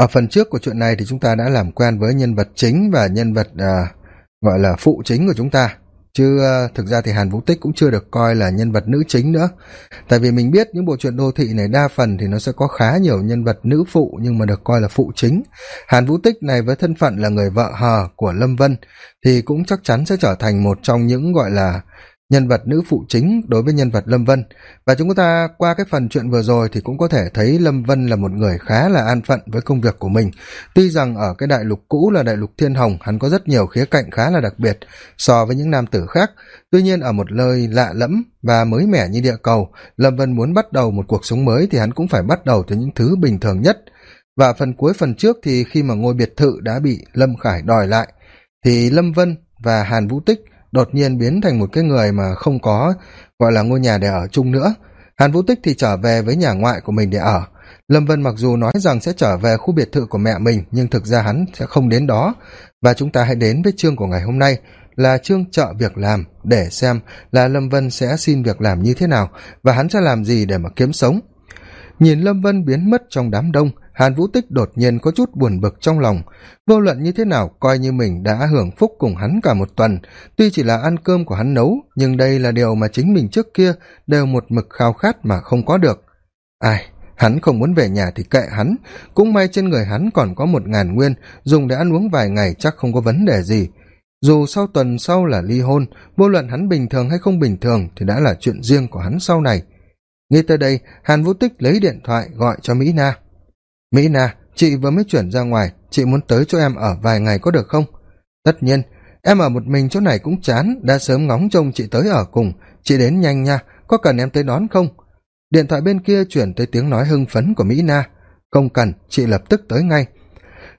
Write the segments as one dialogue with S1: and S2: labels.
S1: ở phần trước của chuyện này thì chúng ta đã làm quen với nhân vật chính và nhân vật à, gọi là phụ chính của chúng ta. Chứ à, thực ra thì hàn vũ tích cũng chưa được coi là nhân vật nữ chính nữa. Tại vì mình biết những bộ truyện đô thị này đa phần thì nó sẽ có khá nhiều nhân vật nữ phụ nhưng mà được coi là phụ chính. Hàn vũ tích này với thân phận là người vợ hờ của lâm vân thì cũng chắc chắn sẽ trở thành một trong những gọi là nhân vật nữ phụ chính đối với nhân vật lâm vân. Và chúng ta qua cái phần chuyện vừa rồi thì cũng có thể thấy lâm vân là một người khá là an phận với công việc của mình. Tuy rằng ở cái đại lục cũ là đại lục thiên hồng, hắn có rất nhiều khía cạnh khá là đặc biệt so với những nam tử khác. Tuy nhiên ở một nơi lạ lẫm và mới mẻ như địa cầu, lâm vân muốn bắt đầu một cuộc sống mới thì hắn cũng phải bắt đầu từ những thứ bình thường nhất. Và phần cuối phần trước thì khi mà ngôi biệt thự đã bị lâm khải đòi lại thì lâm vân và hàn vũ tích đột nhiên biến thành một cái người mà không có, gọi là ngôi nhà để ở chung nữa. Hàn vũ tích thì trở về với nhà ngoại của mình để ở. Lâm vân mặc dù nói rằng sẽ trở về khu biệt thự của mẹ mình, nhưng thực ra hắn sẽ không đến đó. Và chúng ta hãy đến với chương của ngày hôm nay, là chương trợ việc làm, để xem là lâm vân sẽ xin việc làm như thế nào và hắn sẽ làm gì để mà kiếm sống. Nhìn lâm vân biến mất trong đám đông hàn vũ tích đột nhiên có chút buồn bực trong lòng. Vô luận như thế nào, coi như mình đã hưởng phúc cùng hắn cả một tuần. Tuy chỉ là ăn cơm của hắn nấu, nhưng đây là điều mà chính mình trước kia đều một mực khao khát mà không có được. Ai, hắn không muốn về nhà thì kệ hắn. Cũng may trên người hắn còn có một ngàn nguyên, dùng để ăn uống vài ngày chắc không có vấn đề gì. Dù sau tuần sau là ly hôn, vô luận hắn bình thường hay không bình thường thì đã là chuyện riêng của hắn sau này. Nghĩ tới đây, hàn vũ tích lấy điện thoại gọi cho mỹ na mỹ na, chị vừa mới chuyển ra ngoài, chị muốn tới cho em ở vài ngày có được không? Tất nhiên, em ở một mình chỗ này cũng chán, đã sớm ngóng trông chị tới ở cùng. Chị đến nhanh nha, có cần em tới đón không? Điện thoại bên kia chuyển tới tiếng nói hưng phấn của mỹ na. Không cần, chị lập tức tới ngay.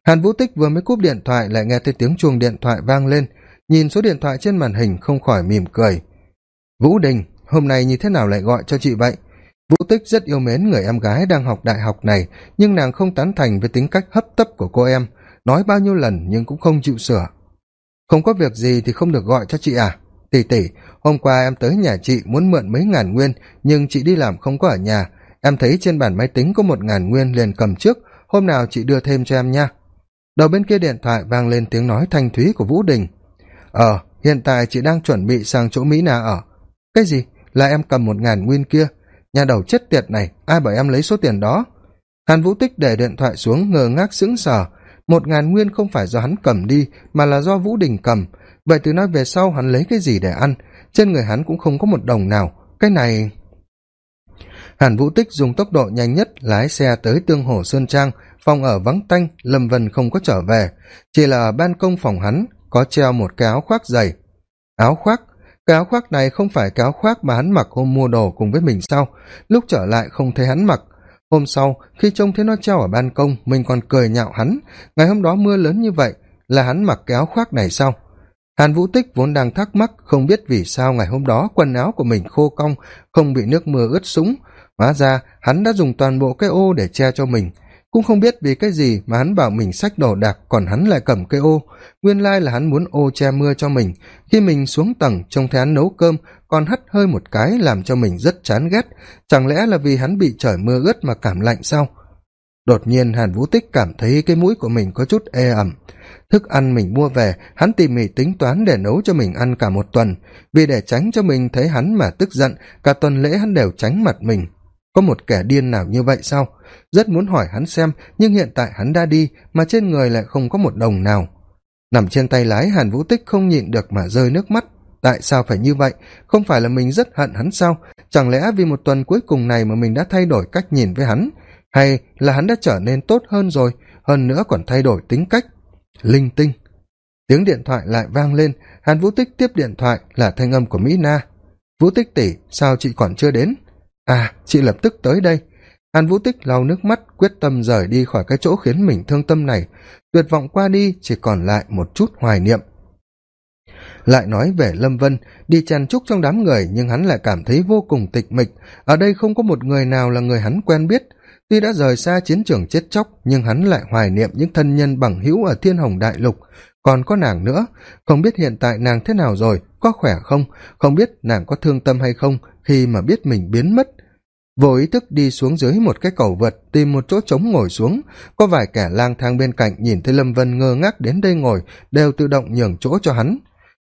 S1: Hàn vũ tích vừa mới cúp điện thoại lại nghe thấy tiếng chuông điện thoại vang lên. Nhìn số điện thoại trên màn hình không khỏi mỉm cười. Vũ đình, hôm nay như thế nào lại gọi cho chị vậy? Vũ tích rất yêu mến người em gái đang học đại học này, nhưng nàng không tán thành với tính cách hấp tấp của cô em. Nói bao nhiêu lần nhưng cũng không chịu sửa. Không có việc gì thì không được gọi cho chị à? Tỉ tỉ hôm qua em tới nhà chị muốn mượn mấy ngàn nguyên, nhưng chị đi làm không có ở nhà. Em thấy trên bàn máy tính có một ngàn nguyên liền cầm trước, hôm nào chị đưa thêm cho em nha. Đầu bên kia điện thoại vang lên tiếng nói thanh thúy của vũ đình. Ờ hiện tại chị đang chuẩn bị sang chỗ mỹ na ở. Cái gì? Là em cầm một ngàn nguyên kia nhà đầu chết tiệt này, ai bảo em lấy số tiền đó? Hàn vũ tích để điện thoại xuống, ngờ ngác sững sờ. Một ngàn nguyên không phải do hắn cầm đi, mà là do vũ đình cầm. Vậy từ nay về sau hắn lấy cái gì để ăn? Trên người hắn cũng không có một đồng nào. Cái này hàn vũ tích dùng tốc độ nhanh nhất lái xe tới tương hồ sơn trang, phòng ở vắng tanh, lâm vân không có trở về. Chỉ là ở ban công phòng hắn có treo một cái áo khoác dày. Áo khoác? Cái áo khoác này không phải cái áo khoác mà hắn mặc hôm mua đồ cùng với mình sao lúc trở lại không thấy hắn mặc. Hôm sau, khi trông thấy nó treo ở ban công, mình còn cười nhạo hắn. Ngày hôm đó mưa lớn như vậy, là hắn mặc cái áo khoác này sao hàn vũ tích vốn đang thắc mắc, không biết vì sao ngày hôm đó quần áo của mình khô cong, không bị nước mưa ướt sũng. Hóa ra, hắn đã dùng toàn bộ cái ô để che cho mình cũng không biết vì cái gì mà hắn bảo mình xách đồ đạc, còn hắn lại cầm cây ô. Nguyên lai là hắn muốn ô che mưa cho mình. Khi mình xuống tầng, trông thấy hắn nấu cơm, còn hắt hơi một cái làm cho mình rất chán ghét. Chẳng lẽ là vì hắn bị trời mưa ướt mà cảm lạnh sao? Đột nhiên hàn vũ tích cảm thấy cái mũi của mình có chút ê ẩm. Thức ăn mình mua về, hắn tỉ mỉ tính toán để nấu cho mình ăn cả một tuần. Vì để tránh cho mình thấy hắn mà tức giận, cả tuần lễ hắn đều tránh mặt mình có một kẻ điên nào như vậy sao? Rất muốn hỏi hắn xem, nhưng hiện tại hắn đã đi, mà trên người lại không có một đồng nào. Nằm trên tay lái, hàn vũ tích không nhịn được mà rơi nước mắt. Tại sao phải như vậy? Không phải là mình rất hận hắn sao? Chẳng lẽ vì một tuần cuối cùng này mà mình đã thay đổi cách nhìn với hắn? Hay là hắn đã trở nên tốt hơn rồi, hơn nữa còn thay đổi tính cách? Linh tinh. Tiếng điện thoại lại vang lên. Hàn vũ tích tiếp điện thoại là thanh âm của mỹ na. Vũ tích tỉ sao chị còn chưa đến? À chị lập tức tới đây. Hàn vũ tích lau nước mắt, quyết tâm rời đi khỏi cái chỗ khiến mình thương tâm này. Tuyệt vọng qua đi, chỉ còn lại một chút hoài niệm. Lại nói về lâm vân, đi chen chúc trong đám người, nhưng hắn lại cảm thấy vô cùng tịch mịch. Ở đây không có một người nào là người hắn quen biết. Tuy đã rời xa chiến trường chết chóc, nhưng hắn lại hoài niệm những thân nhân bằng hữu ở thiên hồng đại lục. Còn có nàng nữa, không biết hiện tại nàng thế nào rồi có khỏe không? Không biết nàng có thương tâm hay không khi mà biết mình biến mất. Vô ý thức đi xuống dưới một cái cầu vượt, tìm một chỗ trống ngồi xuống. Có vài kẻ lang thang bên cạnh nhìn thấy lâm vân ngơ ngác đến đây ngồi, đều tự động nhường chỗ cho hắn.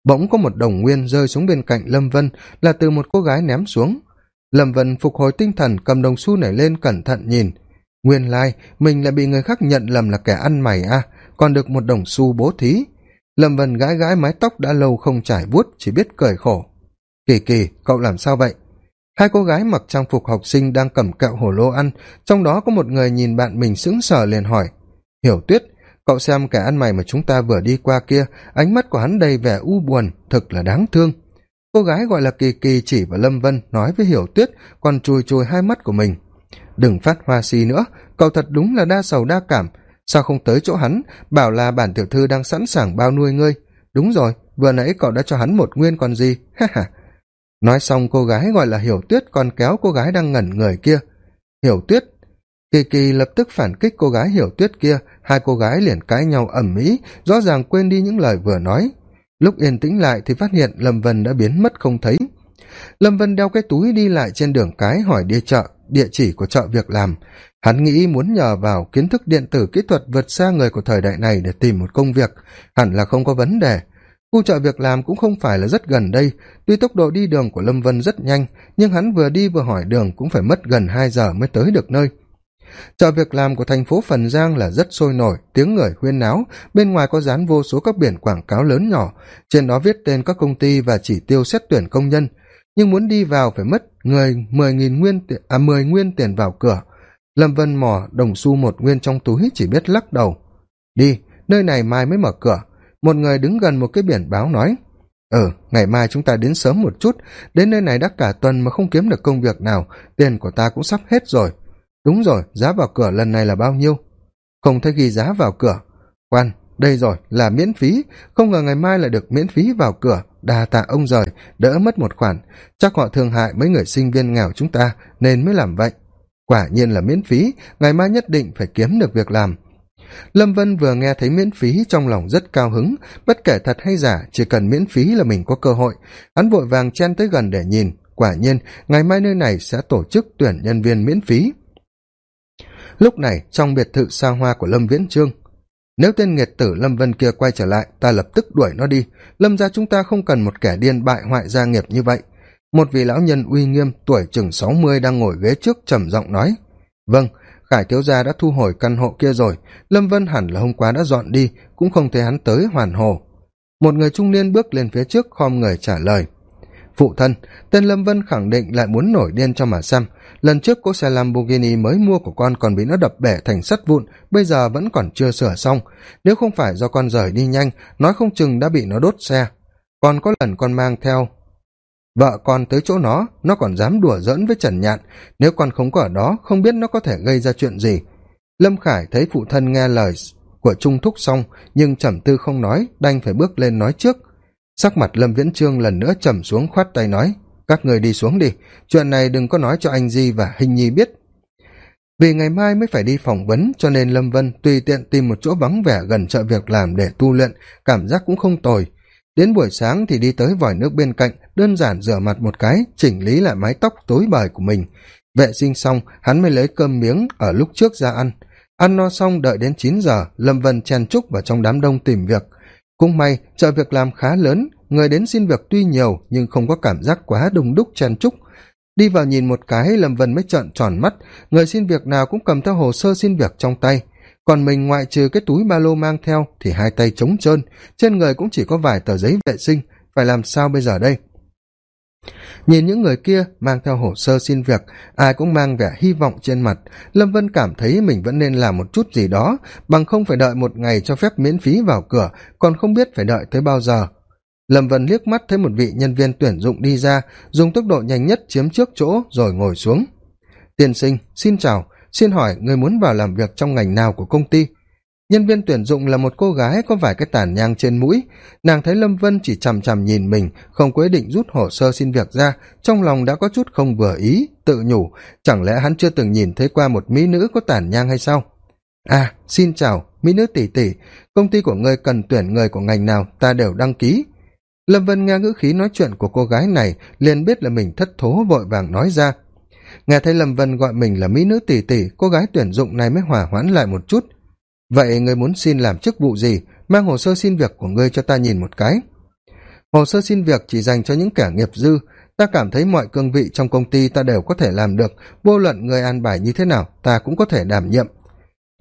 S1: Bỗng có một đồng nguyên rơi xuống bên cạnh lâm vân, là từ một cô gái ném xuống. Lâm vân phục hồi tinh thần, cầm đồng xu nảy lên cẩn thận nhìn. Nguyên lai, mình lại bị người khác nhận lầm là kẻ ăn mày a. Còn được một đồng xu bố thí lâm vân gãi gãi mái tóc đã lâu không trải vuốt chỉ biết cười khổ. Kỳ kỳ, cậu làm sao vậy? Hai cô gái mặc trang phục học sinh đang cầm kẹo hổ lô ăn, trong đó có một người nhìn bạn mình sững sờ liền hỏi. Hiểu tuyết, cậu xem kẻ ăn mày mà chúng ta vừa đi qua kia, ánh mắt của hắn đầy vẻ u buồn, thực là đáng thương. Cô gái gọi là kỳ kỳ chỉ vào lâm vân, nói với hiểu tuyết, còn chùi chùi hai mắt của mình. Đừng phát hoa si nữa, cậu thật đúng là đa sầu đa cảm sao không tới chỗ hắn, bảo là bản tiểu thư đang sẵn sàng bao nuôi ngươi. Đúng rồi, vừa nãy cậu đã cho hắn một nguyên còn gì, ha ha. Nói xong cô gái gọi là hiểu tuyết còn kéo cô gái đang ngẩn người kia. Hiểu tuyết? Kỳ kỳ lập tức phản kích cô gái hiểu tuyết kia, hai cô gái liền cãi nhau ẩm mỹ rõ ràng quên đi những lời vừa nói. Lúc yên tĩnh lại thì phát hiện lâm vân đã biến mất không thấy. Lâm vân đeo cái túi đi lại trên đường cái hỏi đi chợ, địa chỉ của chợ việc làm hắn nghĩ muốn nhờ vào kiến thức điện tử kỹ thuật vượt xa người của thời đại này để tìm một công việc, hẳn là không có vấn đề. Khu chợ việc làm cũng không phải là rất gần đây. Tuy tốc độ đi đường của lâm vân rất nhanh, nhưng hắn vừa đi vừa hỏi đường cũng phải mất gần hai giờ mới tới được nơi. Chợ việc làm của thành phố phần giang là rất sôi nổi, tiếng người huyên náo. Bên ngoài có dán vô số các biển quảng cáo lớn nhỏ. Trên đó viết tên các công ty và chỉ tiêu xét tuyển công nhân. Nhưng muốn đi vào phải mất người, mười nghìn nguyên à mười nguyên tiền vào cửa lâm vân mò đồng xu một nguyên trong túi chỉ biết lắc đầu. Đi, nơi này mai mới mở cửa. Một người đứng gần một cái biển báo nói ừ ngày mai chúng ta đến sớm một chút. Đến nơi này đã cả tuần mà không kiếm được công việc nào. Tiền của ta cũng sắp hết rồi. Đúng rồi, giá vào cửa lần này là bao nhiêu? Không thấy ghi giá vào cửa. Quan, đây rồi, là miễn phí. Không ngờ ngày mai lại được miễn phí vào cửa. Đà tạ ông rời, đỡ mất một khoản. Chắc họ thương hại mấy người sinh viên nghèo chúng ta, nên mới làm vậy quả nhiên là miễn phí, ngày mai nhất định phải kiếm được việc làm. Lâm vân vừa nghe thấy miễn phí trong lòng rất cao hứng, bất kể thật hay giả, chỉ cần miễn phí là mình có cơ hội. Hắn vội vàng chen tới gần để nhìn, quả nhiên, ngày mai nơi này sẽ tổ chức tuyển nhân viên miễn phí. Lúc này, trong biệt thự xa hoa của lâm viễn trương, nếu tên nghiệt tử lâm vân kia quay trở lại, ta lập tức đuổi nó đi. Lâm ra chúng ta không cần một kẻ điên bại hoại gia nghiệp như vậy một vị lão nhân uy nghiêm tuổi chừng sáu mươi đang ngồi ghế trước trầm giọng nói vâng khải thiếu gia đã thu hồi căn hộ kia rồi. Lâm vân hẳn là hôm qua đã dọn đi, cũng không thấy hắn tới hoàn hồ. Một người trung niên bước lên phía trước khom người trả lời, phụ thân, tên lâm vân khẳng định lại muốn nổi điên cho mà xem. Lần trước cỗ xe lamborghini mới mua của con còn bị nó đập bể thành sắt vụn, bây giờ vẫn còn chưa sửa xong. Nếu không phải do con rời đi nhanh, nói không chừng đã bị nó đốt xe. Còn có lần con mang theo vợ con tới chỗ nó nó còn dám đùa giỡn với trần nhạn. Nếu con không có ở đó, không biết nó có thể gây ra chuyện gì. Lâm khải thấy phụ thân nghe lời của trung thúc xong, nhưng trầm tư không nói đanh phải bước lên nói trước. Sắc mặt lâm viễn trương lần nữa trầm xuống, khoát tay nói, các người đi xuống đi, chuyện này đừng có nói cho anh di và hình nhi biết. Vì ngày mai mới phải đi phỏng vấn, cho nên lâm vân tùy tiện tìm một chỗ vắng vẻ gần chợ việc làm để tu luyện, cảm giác cũng không tồi đến buổi sáng thì đi tới vòi nước bên cạnh, đơn giản rửa mặt một cái, chỉnh lý lại mái tóc tối bời của mình. Vệ sinh xong, hắn mới lấy cơm miếng ở lúc trước ra ăn. Ăn no xong, đợi đến chín giờ, lâm vân chen trúc vào trong đám đông tìm việc. Cũng may, chợ việc làm khá lớn, người đến xin việc tuy nhiều nhưng không có cảm giác quá đông đúc chen trúc đi vào nhìn một cái, lâm vân mới trợn tròn mắt. Người xin việc nào cũng cầm theo hồ sơ xin việc trong tay còn mình ngoại trừ cái túi ba lô mang theo thì hai tay trống trơn, trên người cũng chỉ có vài tờ giấy vệ sinh. Phải làm sao bây giờ đây? Nhìn những người kia mang theo hồ sơ xin việc, ai cũng mang vẻ hy vọng trên mặt. Lâm vân cảm thấy mình vẫn nên làm một chút gì đó, bằng không phải đợi một ngày cho phép miễn phí vào cửa, còn không biết phải đợi tới bao giờ. Lâm vân liếc mắt thấy một vị nhân viên tuyển dụng đi ra, dùng tốc độ nhanh nhất chiếm trước chỗ rồi ngồi xuống. Tiên sinh, xin chào xin hỏi người muốn vào làm việc trong ngành nào của công ty? Nhân viên tuyển dụng là một cô gái có vài cái tàn nhang trên mũi. Nàng thấy lâm vân chỉ chằm chằm nhìn mình, không có ý định rút hồ sơ xin việc ra. Trong lòng đã có chút không vừa ý, tự nhủ, chẳng lẽ hắn chưa từng nhìn thấy qua một mỹ nữ có tàn nhang hay sao? À xin chào, mỹ nữ tỷ tỷ, công ty của ngươi cần tuyển người của ngành nào, ta đều đăng ký. Lâm vân nghe ngữ khí nói chuyện của cô gái này, liền biết là mình thất thố vội vàng nói ra nghe thấy lâm vân gọi mình là mỹ nữ tỷ tỷ, cô gái tuyển dụng này mới hỏa hoãn lại một chút. Vậy người muốn xin làm chức vụ gì? Mang hồ sơ xin việc của ngươi cho ta nhìn một cái. Hồ sơ xin việc chỉ dành cho những kẻ nghiệp dư. Ta cảm thấy mọi cương vị trong công ty ta đều có thể làm được. Vô luận người an bài như thế nào, ta cũng có thể đảm nhiệm.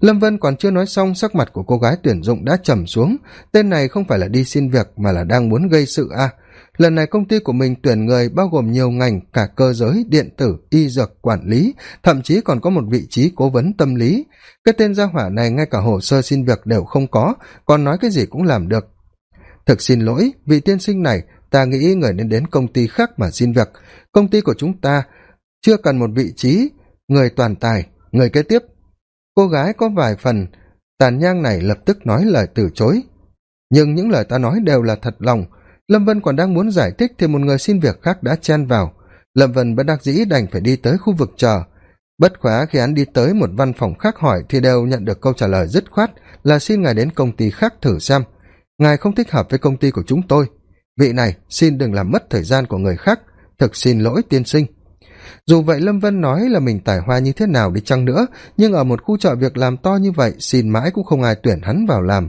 S1: Lâm vân còn chưa nói xong, sắc mặt của cô gái tuyển dụng đã trầm xuống. Tên này không phải là đi xin việc mà là đang muốn gây sự a lần này công ty của mình tuyển người bao gồm nhiều ngành, cả cơ giới, điện tử, y dược, quản lý, thậm chí còn có một vị trí cố vấn tâm lý. Cái tên gia hỏa này ngay cả hồ sơ xin việc đều không có, còn nói cái gì cũng làm được. Thực xin lỗi, vị tiên sinh này, ta nghĩ người nên đến công ty khác mà xin việc. Công ty của chúng ta chưa cần một vị trí, người toàn tài, người kế tiếp. Cô gái có vài phần tàn nhang này lập tức nói lời từ chối. Nhưng những lời ta nói đều là thật lòng lâm vân còn đang muốn giải thích thì một người xin việc khác đã chen vào. Lâm vân bất đắc dĩ đành phải đi tới khu vực chờ bất khóa khi hắn đi tới một văn phòng khác hỏi thì đều nhận được câu trả lời dứt khoát là xin ngài đến công ty khác thử xem. Ngài không thích hợp với công ty của chúng tôi. Vị này, xin đừng làm mất thời gian của người khác. Thực xin lỗi tiên sinh. Dù vậy lâm vân nói là mình tài hoa như thế nào đi chăng nữa, nhưng ở một khu chợ việc làm to như vậy, xin mãi cũng không ai tuyển hắn vào làm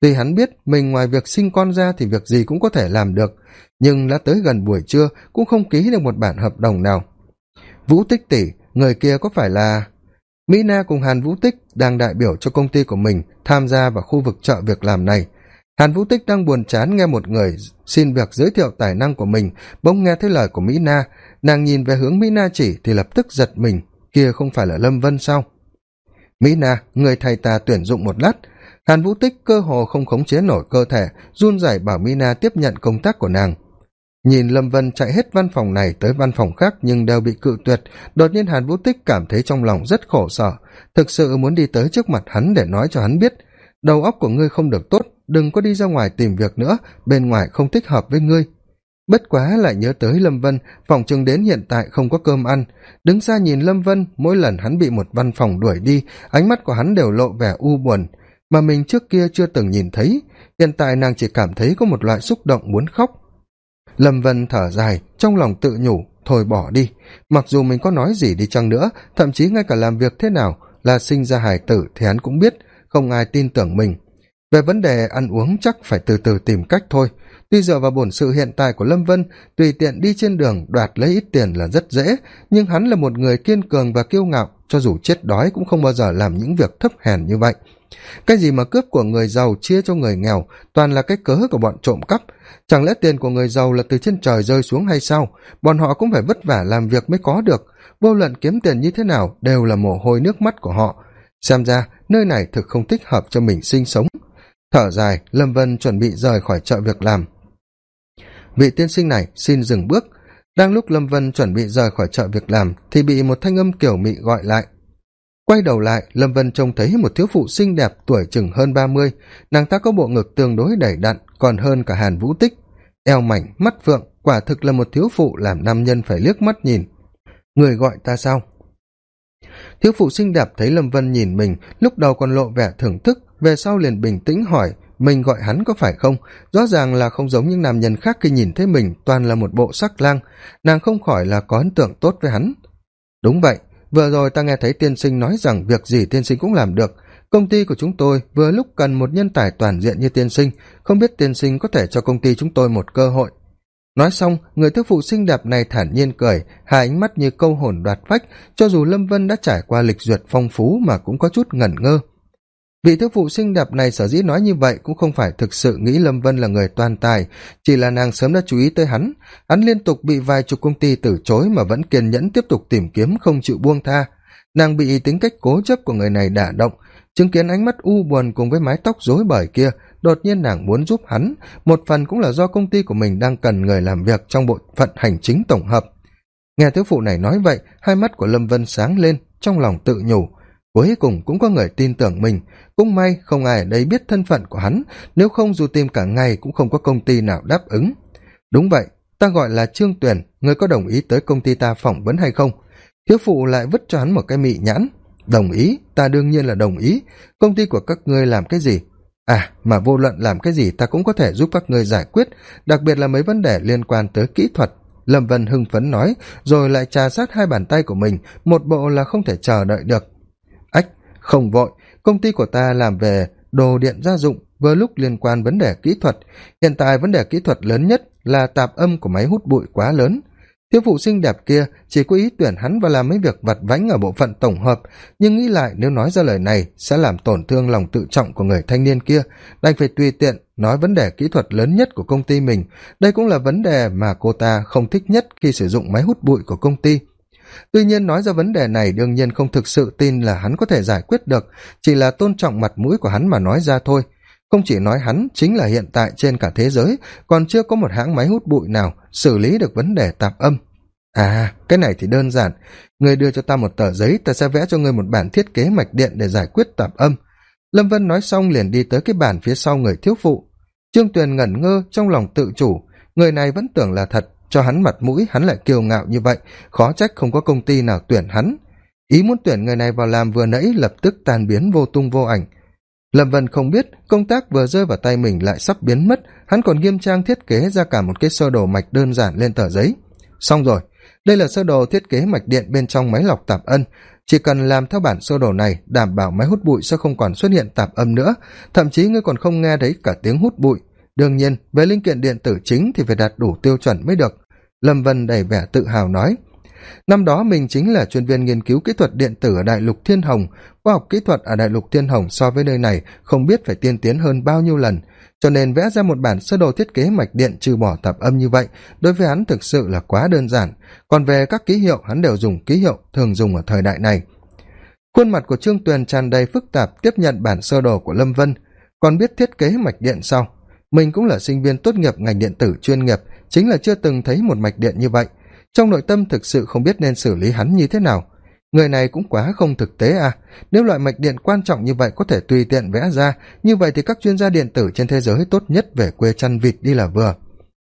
S1: tuy hắn biết mình ngoài việc sinh con ra thì việc gì cũng có thể làm được, nhưng đã tới gần buổi trưa cũng không ký được một bản hợp đồng nào. Vũ tích tỷ, người kia có phải là? Mỹ na cùng hàn vũ tích đang đại biểu cho công ty của mình tham gia vào khu vực chợ việc làm này. Hàn vũ tích đang buồn chán nghe một người xin việc giới thiệu tài năng của mình bỗng nghe thấy lời của mỹ na nàng nhìn về hướng mỹ na chỉ thì lập tức giật mình. Kia không phải là lâm vân sao? Mỹ na người thầy ta tuyển dụng một lát hàn vũ tích cơ hồ không khống chế nổi cơ thể, run rẩy bảo mina na tiếp nhận công tác của nàng. Nhìn lâm vân chạy hết văn phòng này tới văn phòng khác nhưng đều bị cự tuyệt, đột nhiên hàn vũ tích cảm thấy trong lòng rất khổ sở. Thực sự muốn đi tới trước mặt hắn để nói cho hắn biết, đầu óc của ngươi không được tốt, đừng có đi ra ngoài tìm việc nữa, bên ngoài không thích hợp với ngươi. Bất quá lại nhớ tới lâm vân, phòng chừng đến hiện tại không có cơm ăn. Đứng xa nhìn lâm vân, mỗi lần hắn bị một văn phòng đuổi đi, ánh mắt của hắn đều lộ vẻ u buồn mà mình trước kia chưa từng nhìn thấy. Hiện tại nàng chỉ cảm thấy có một loại xúc động muốn khóc. Lâm vân thở dài, trong lòng tự nhủ, thôi bỏ đi, mặc dù mình có nói gì đi chăng nữa, thậm chí ngay cả làm việc thế nào là sinh ra hài tử thì hắn cũng biết, không ai tin tưởng mình. Về vấn đề ăn uống chắc phải từ từ tìm cách thôi. Tuy dựa vào bổn sự hiện tại của lâm vân, tùy tiện đi trên đường đoạt lấy ít tiền là rất dễ, nhưng hắn là một người kiên cường và kiêu ngạo, cho dù chết đói cũng không bao giờ làm những việc thấp hèn như vậy cái gì mà cướp của người giàu chia cho người nghèo, toàn là cái cớ của bọn trộm cắp. Chẳng lẽ tiền của người giàu là từ trên trời rơi xuống hay sao? Bọn họ cũng phải vất vả làm việc mới có được. Vô luận kiếm tiền như thế nào đều là mồ hôi nước mắt của họ. Xem ra, nơi này thực không thích hợp cho mình sinh sống. Thở dài, lâm vân chuẩn bị rời khỏi chợ việc làm. Vị tiên sinh này, xin dừng bước. Đang lúc lâm vân chuẩn bị rời khỏi chợ việc làm, thì bị một thanh âm kiểu mị gọi lại quay đầu lại, lâm vân trông thấy một thiếu phụ xinh đẹp tuổi chừng hơn ba mươi. Nàng ta có bộ ngực tương đối đẩy đặn, còn hơn cả hàn vũ tích. Eo mảnh, mắt phượng, quả thực là một thiếu phụ làm nam nhân phải liếc mắt nhìn. Người gọi ta sao? Thiếu phụ xinh đẹp thấy lâm vân nhìn mình, lúc đầu còn lộ vẻ thưởng thức, về sau liền bình tĩnh hỏi, mình gọi hắn có phải không? Rõ ràng là không giống những nam nhân khác khi nhìn thấy mình, toàn là một bộ sắc lang. Nàng không khỏi là có ấn tượng tốt với hắn. Đúng vậy vừa rồi ta nghe thấy tiên sinh nói rằng việc gì tiên sinh cũng làm được. Công ty của chúng tôi vừa lúc cần một nhân tài toàn diện như tiên sinh. Không biết tiên sinh có thể cho công ty chúng tôi một cơ hội. Nói xong, người thức phụ xinh đẹp này thản nhiên cười, hai ánh mắt như câu hồn đoạt phách, cho dù lâm vân đã trải qua lịch duyệt phong phú mà cũng có chút ngẩn ngơ vị thiếu phụ xinh đẹp này sở dĩ nói như vậy cũng không phải thực sự nghĩ lâm vân là người toàn tài, chỉ là nàng sớm đã chú ý tới hắn. Hắn liên tục bị vài chục công ty từ chối mà vẫn kiên nhẫn tiếp tục tìm kiếm, không chịu buông tha. Nàng bị tính cách cố chấp của người này đả động, chứng kiến ánh mắt u buồn cùng với mái tóc rối bời kia, đột nhiên nàng muốn giúp hắn. Một phần cũng là do công ty của mình đang cần người làm việc trong bộ phận hành chính tổng hợp. Nghe thiếu phụ này nói vậy, hai mắt của lâm vân sáng lên, trong lòng tự nhủ cuối cùng cũng có người tin tưởng mình. Cũng may không ai ở đây biết thân phận của hắn, nếu không dù tìm cả ngày cũng không có công ty nào đáp ứng. Đúng vậy, ta gọi là trương tuyền, người có đồng ý tới công ty ta phỏng vấn hay không? Thiếu phụ lại vứt cho hắn một cái mị nhãn. Đồng ý, ta đương nhiên là đồng ý. Công ty của các ngươi làm cái gì? À mà vô luận làm cái gì ta cũng có thể giúp các ngươi giải quyết, đặc biệt là mấy vấn đề liên quan tới kỹ thuật. Lâm vân hưng phấn nói, rồi lại trà sát hai bàn tay của mình, một bộ là không thể chờ đợi được không vội, công ty của ta làm về đồ điện gia dụng vừa lúc liên quan vấn đề kỹ thuật. Hiện tại vấn đề kỹ thuật lớn nhất là tạp âm của máy hút bụi quá lớn. Thiếu phụ xinh đẹp kia chỉ có ý tuyển hắn và làm mấy việc vặt vãnh ở bộ phận tổng hợp, nhưng nghĩ lại nếu nói ra lời này sẽ làm tổn thương lòng tự trọng của người thanh niên kia. Đành phải tùy tiện nói vấn đề kỹ thuật lớn nhất của công ty mình. Đây cũng là vấn đề mà cô ta không thích nhất khi sử dụng máy hút bụi của công ty tuy nhiên nói ra vấn đề này đương nhiên không thực sự tin là hắn có thể giải quyết được, chỉ là tôn trọng mặt mũi của hắn mà nói ra thôi. Không chỉ nói hắn, chính là hiện tại trên cả thế giới còn chưa có một hãng máy hút bụi nào xử lý được vấn đề tạp âm. À cái này thì đơn giản. Người đưa cho ta một tờ giấy, ta sẽ vẽ cho người một bản thiết kế mạch điện để giải quyết tạp âm. Lâm vân nói xong liền đi tới cái bản phía sau người thiếu phụ. Trương tuyền ngẩn ngơ trong lòng tự chủ, người này vẫn tưởng là thật cho hắn mặt mũi, hắn lại kiêu ngạo như vậy, khó trách không có công ty nào tuyển hắn. Ý muốn tuyển người này vào làm vừa nãy lập tức tan biến vô tung vô ảnh. Lâm vân không biết, công tác vừa rơi vào tay mình lại sắp biến mất, hắn còn nghiêm trang thiết kế ra cả một cái sơ đồ mạch đơn giản lên tờ giấy. Xong rồi, đây là sơ đồ thiết kế mạch điện bên trong máy lọc tạp ân. Chỉ cần làm theo bản sơ đồ này, đảm bảo máy hút bụi sẽ không còn xuất hiện tạp âm nữa, thậm chí ngươi còn không nghe thấy cả tiếng hút bụi. Đương nhiên về linh kiện điện tử chính thì phải đạt đủ tiêu chuẩn mới được lâm vân đầy vẻ tự hào nói, năm đó mình chính là chuyên viên nghiên cứu kỹ thuật điện tử ở đại lục thiên hồng. Khoa học kỹ thuật ở đại lục thiên hồng so với nơi này không biết phải tiên tiến hơn bao nhiêu lần, cho nên vẽ ra một bản sơ đồ thiết kế mạch điện trừ bỏ tạp âm như vậy, đối với hắn thực sự là quá đơn giản. Còn về các ký hiệu, hắn đều dùng ký hiệu thường dùng ở thời đại này. Khuôn mặt của trương tuyền tràn đầy phức tạp tiếp nhận bản sơ đồ của lâm vân. Còn biết thiết kế mạch điện sau mình cũng là sinh viên tốt nghiệp ngành điện tử chuyên nghiệp chính là chưa từng thấy một mạch điện như vậy. Trong nội tâm thực sự không biết nên xử lý hắn như thế nào. Người này cũng quá không thực tế à. Nếu loại mạch điện quan trọng như vậy có thể tùy tiện vẽ ra, như vậy thì các chuyên gia điện tử trên thế giới tốt nhất về quê chăn vịt đi là vừa.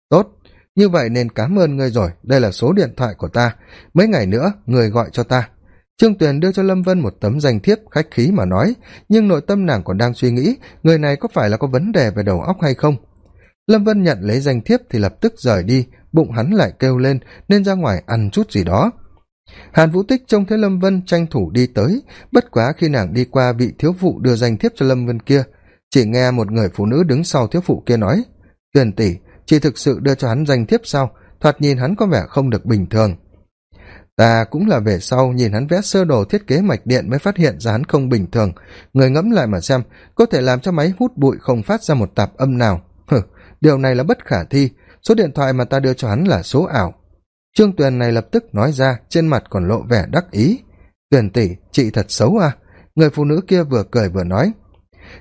S1: Tốt, như vậy nên cảm ơn ngươi rồi. Đây là số điện thoại của ta. Mấy ngày nữa, người gọi cho ta. Trương tuyền đưa cho lâm vân một tấm danh thiếp khách khí mà nói, nhưng nội tâm nàng còn đang suy nghĩ, người này có phải là có vấn đề về đầu óc hay không? Lâm vân nhận lấy danh thiếp thì lập tức rời đi, bụng hắn lại kêu lên, nên ra ngoài ăn chút gì đó. Hàn vũ tích trông thấy lâm vân tranh thủ đi tới, bất quá khi nàng đi qua vị thiếu phụ đưa danh thiếp cho lâm vân kia, chỉ nghe một người phụ nữ đứng sau thiếu phụ kia nói tuyền tỷ, chị thực sự đưa cho hắn danh thiếp sau thoạt nhìn hắn có vẻ không được bình thường. Ta cũng là về sau nhìn hắn vẽ sơ đồ thiết kế mạch điện mới phát hiện ra hắn không bình thường. Người ngẫm lại mà xem, có thể làm cho máy hút bụi không phát ra một tạp âm nào điều này là bất khả thi. Số điện thoại mà ta đưa cho hắn là số ảo. Trương tuyền này lập tức nói ra, trên mặt còn lộ vẻ đắc ý. Tuyền tỷ, chị thật xấu à? Người phụ nữ kia vừa cười vừa nói.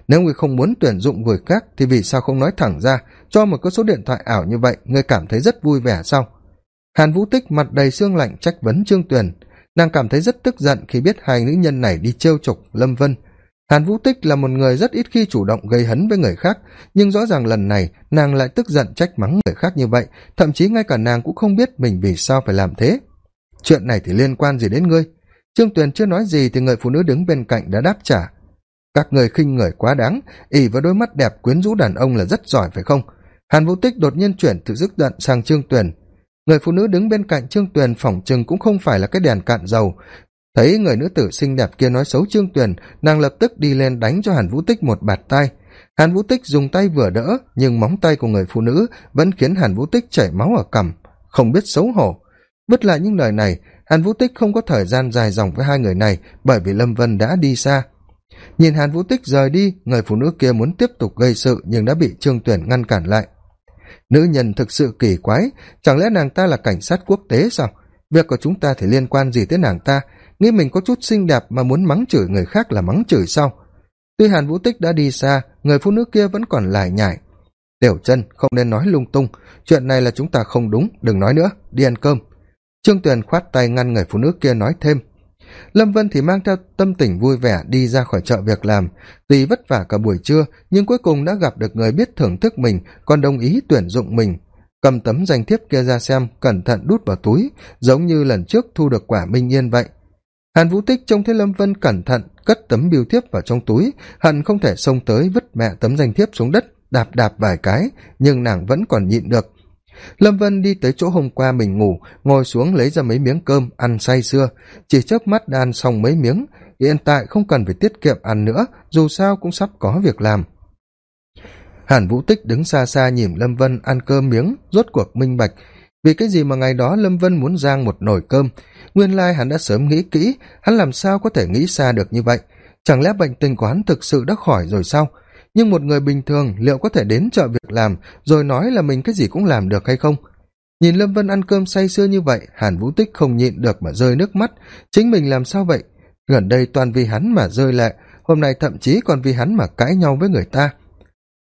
S1: Nếu người không muốn tuyển dụng người khác thì vì sao không nói thẳng ra? Cho một cái số điện thoại ảo như vậy, người cảm thấy rất vui vẻ sao? Hàn vũ tích mặt đầy xương lạnh trách vấn trương tuyền. Nàng cảm thấy rất tức giận khi biết hai nữ nhân này đi trêu chọc lâm vân hàn vũ tích là một người rất ít khi chủ động gây hấn với người khác, nhưng rõ ràng lần này nàng lại tức giận trách mắng người khác như vậy, thậm chí ngay cả nàng cũng không biết mình vì sao phải làm thế. Chuyện này thì liên quan gì đến ngươi? Trương tuyền chưa nói gì thì người phụ nữ đứng bên cạnh đã đáp trả. Các người khinh người quá đáng ỉ với đôi mắt đẹp quyến rũ đàn ông là rất giỏi phải không? Hàn vũ tích đột nhiên chuyển từ dứt giận sang trương tuyền. Người phụ nữ đứng bên cạnh trương tuyền phỏng chừng cũng không phải là cái đèn cạn dầu thấy người nữ tử xinh đẹp kia nói xấu trương tuyền, nàng lập tức đi lên đánh cho hàn vũ tích một bạt tay hàn vũ tích dùng tay vừa đỡ, nhưng móng tay của người phụ nữ vẫn khiến hàn vũ tích chảy máu ở cằm, không biết xấu hổ. Vứt lại những lời này, hàn vũ tích không có thời gian dài dòng với hai người này bởi vì lâm vân đã đi xa. Nhìn hàn vũ tích rời đi, người phụ nữ kia muốn tiếp tục gây sự nhưng đã bị trương tuyển ngăn cản lại. Nữ nhân thực sự kỳ quái, chẳng lẽ nàng ta là cảnh sát quốc tế sao? Việc của chúng ta thì liên quan gì tới nàng ta? Nghĩ mình có chút xinh đẹp mà muốn mắng chửi người khác là mắng chửi sau tuy hàn vũ tích đã đi xa, người phụ nữ kia vẫn còn lải nhải. Tiểu chân, không nên nói lung tung. Chuyện này là chúng ta không đúng, đừng nói nữa, đi ăn cơm. Trương tuyền khoát tay ngăn người phụ nữ kia nói thêm. Lâm vân thì mang theo tâm tình vui vẻ đi ra khỏi chợ việc làm. Tuy vất vả cả buổi trưa, nhưng cuối cùng đã gặp được người biết thưởng thức mình, còn đồng ý tuyển dụng mình. Cầm tấm danh thiếp kia ra xem, cẩn thận đút vào túi, giống như lần trước thu được quả minh yên vậy hàn vũ tích trông thấy lâm vân cẩn thận, cất tấm biêu thiếp vào trong túi. Hận không thể xông tới vứt mẹ tấm danh thiếp xuống đất, đạp đạp vài cái, nhưng nàng vẫn còn nhịn được. Lâm vân đi tới chỗ hôm qua mình ngủ, ngồi xuống lấy ra mấy miếng cơm ăn say sưa. Chỉ chớp mắt đã ăn xong mấy miếng. Hiện tại không cần phải tiết kiệm ăn nữa, dù sao cũng sắp có việc làm. Hàn vũ tích đứng xa xa nhìn lâm vân ăn cơm miếng, rốt cuộc minh bạch vì cái gì mà ngày đó lâm vân muốn giang một nồi cơm? Nguyên lai hắn đã sớm nghĩ kỹ, hắn làm sao có thể nghĩ xa được như vậy? Chẳng lẽ bệnh tình của hắn thực sự đã khỏi rồi sao? Nhưng một người bình thường liệu có thể đến chợ việc làm rồi nói là mình cái gì cũng làm được hay không? Nhìn lâm vân ăn cơm say sưa như vậy, hàn vũ tích không nhịn được mà rơi nước mắt. Chính mình làm sao vậy? Gần đây toàn vì hắn mà rơi lệ, hôm nay thậm chí còn vì hắn mà cãi nhau với người ta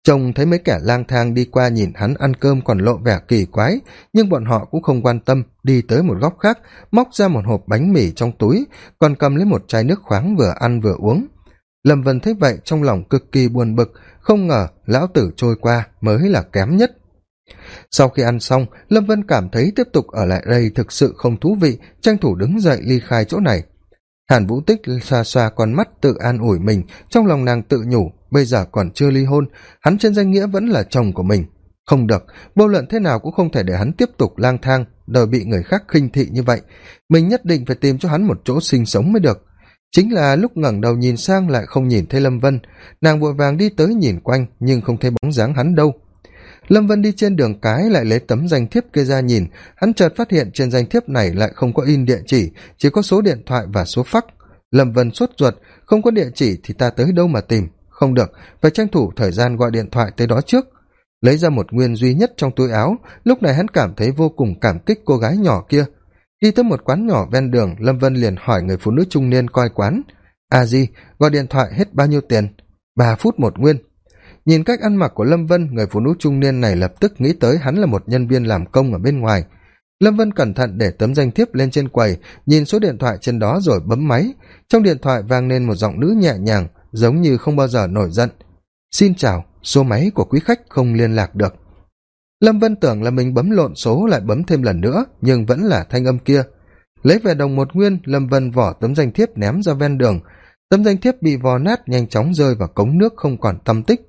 S1: chồng thấy mấy kẻ lang thang đi qua nhìn hắn ăn cơm còn lộ vẻ kỳ quái, nhưng bọn họ cũng không quan tâm, đi tới một góc khác, móc ra một hộp bánh mì trong túi, còn cầm lấy một chai nước khoáng vừa ăn vừa uống. Lâm vân thấy vậy, trong lòng cực kỳ buồn bực, không ngờ lão tử trôi qua mới là kém nhất. Sau khi ăn xong, lâm vân cảm thấy tiếp tục ở lại đây thực sự không thú vị, tranh thủ đứng dậy ly khai chỗ này. Hàn vũ tích xoa xoa con mắt tự an ủi mình, trong lòng nàng tự nhủ bây giờ còn chưa ly hôn, hắn trên danh nghĩa vẫn là chồng của mình. Không được vô luận thế nào cũng không thể để hắn tiếp tục lang thang đời bị người khác khinh thị như vậy. Mình nhất định phải tìm cho hắn một chỗ sinh sống mới được. Chính là lúc ngẩng đầu nhìn sang lại không nhìn thấy lâm vân, nàng vội vàng đi tới nhìn quanh, nhưng không thấy bóng dáng hắn đâu. Lâm vân đi trên đường cái lại lấy tấm danh thiếp kia ra nhìn, hắn chợt phát hiện trên danh thiếp này lại không có in địa chỉ chỉ có số điện thoại và số phắc lâm vân sốt ruột, không có địa chỉ thì ta tới đâu mà tìm? Không được, phải tranh thủ thời gian gọi điện thoại tới đó trước. Lấy ra một nguyên duy nhất trong túi áo, lúc này hắn cảm thấy vô cùng cảm kích cô gái nhỏ kia. Đi tới một quán nhỏ ven đường, lâm vân liền hỏi người phụ nữ trung niên coi quán. A di, gọi điện thoại hết bao nhiêu tiền? Ba phút một nguyên. Nhìn cách ăn mặc của lâm vân, người phụ nữ trung niên này lập tức nghĩ tới hắn là một nhân viên làm công ở bên ngoài. Lâm vân cẩn thận để tấm danh thiếp lên trên quầy, nhìn số điện thoại trên đó rồi bấm máy. Trong điện thoại vang lên một giọng nữ nhẹ nhàng giống như không bao giờ nổi giận. Xin chào, số máy của quý khách không liên lạc được. Lâm vân tưởng là mình bấm lộn số lại bấm thêm lần nữa, nhưng vẫn là thanh âm kia. Lấy về đồng một nguyên, lâm vân vỏ tấm danh thiếp ném ra ven đường. Tấm danh thiếp bị vò nát nhanh chóng rơi vào cống nước không còn tâm tích.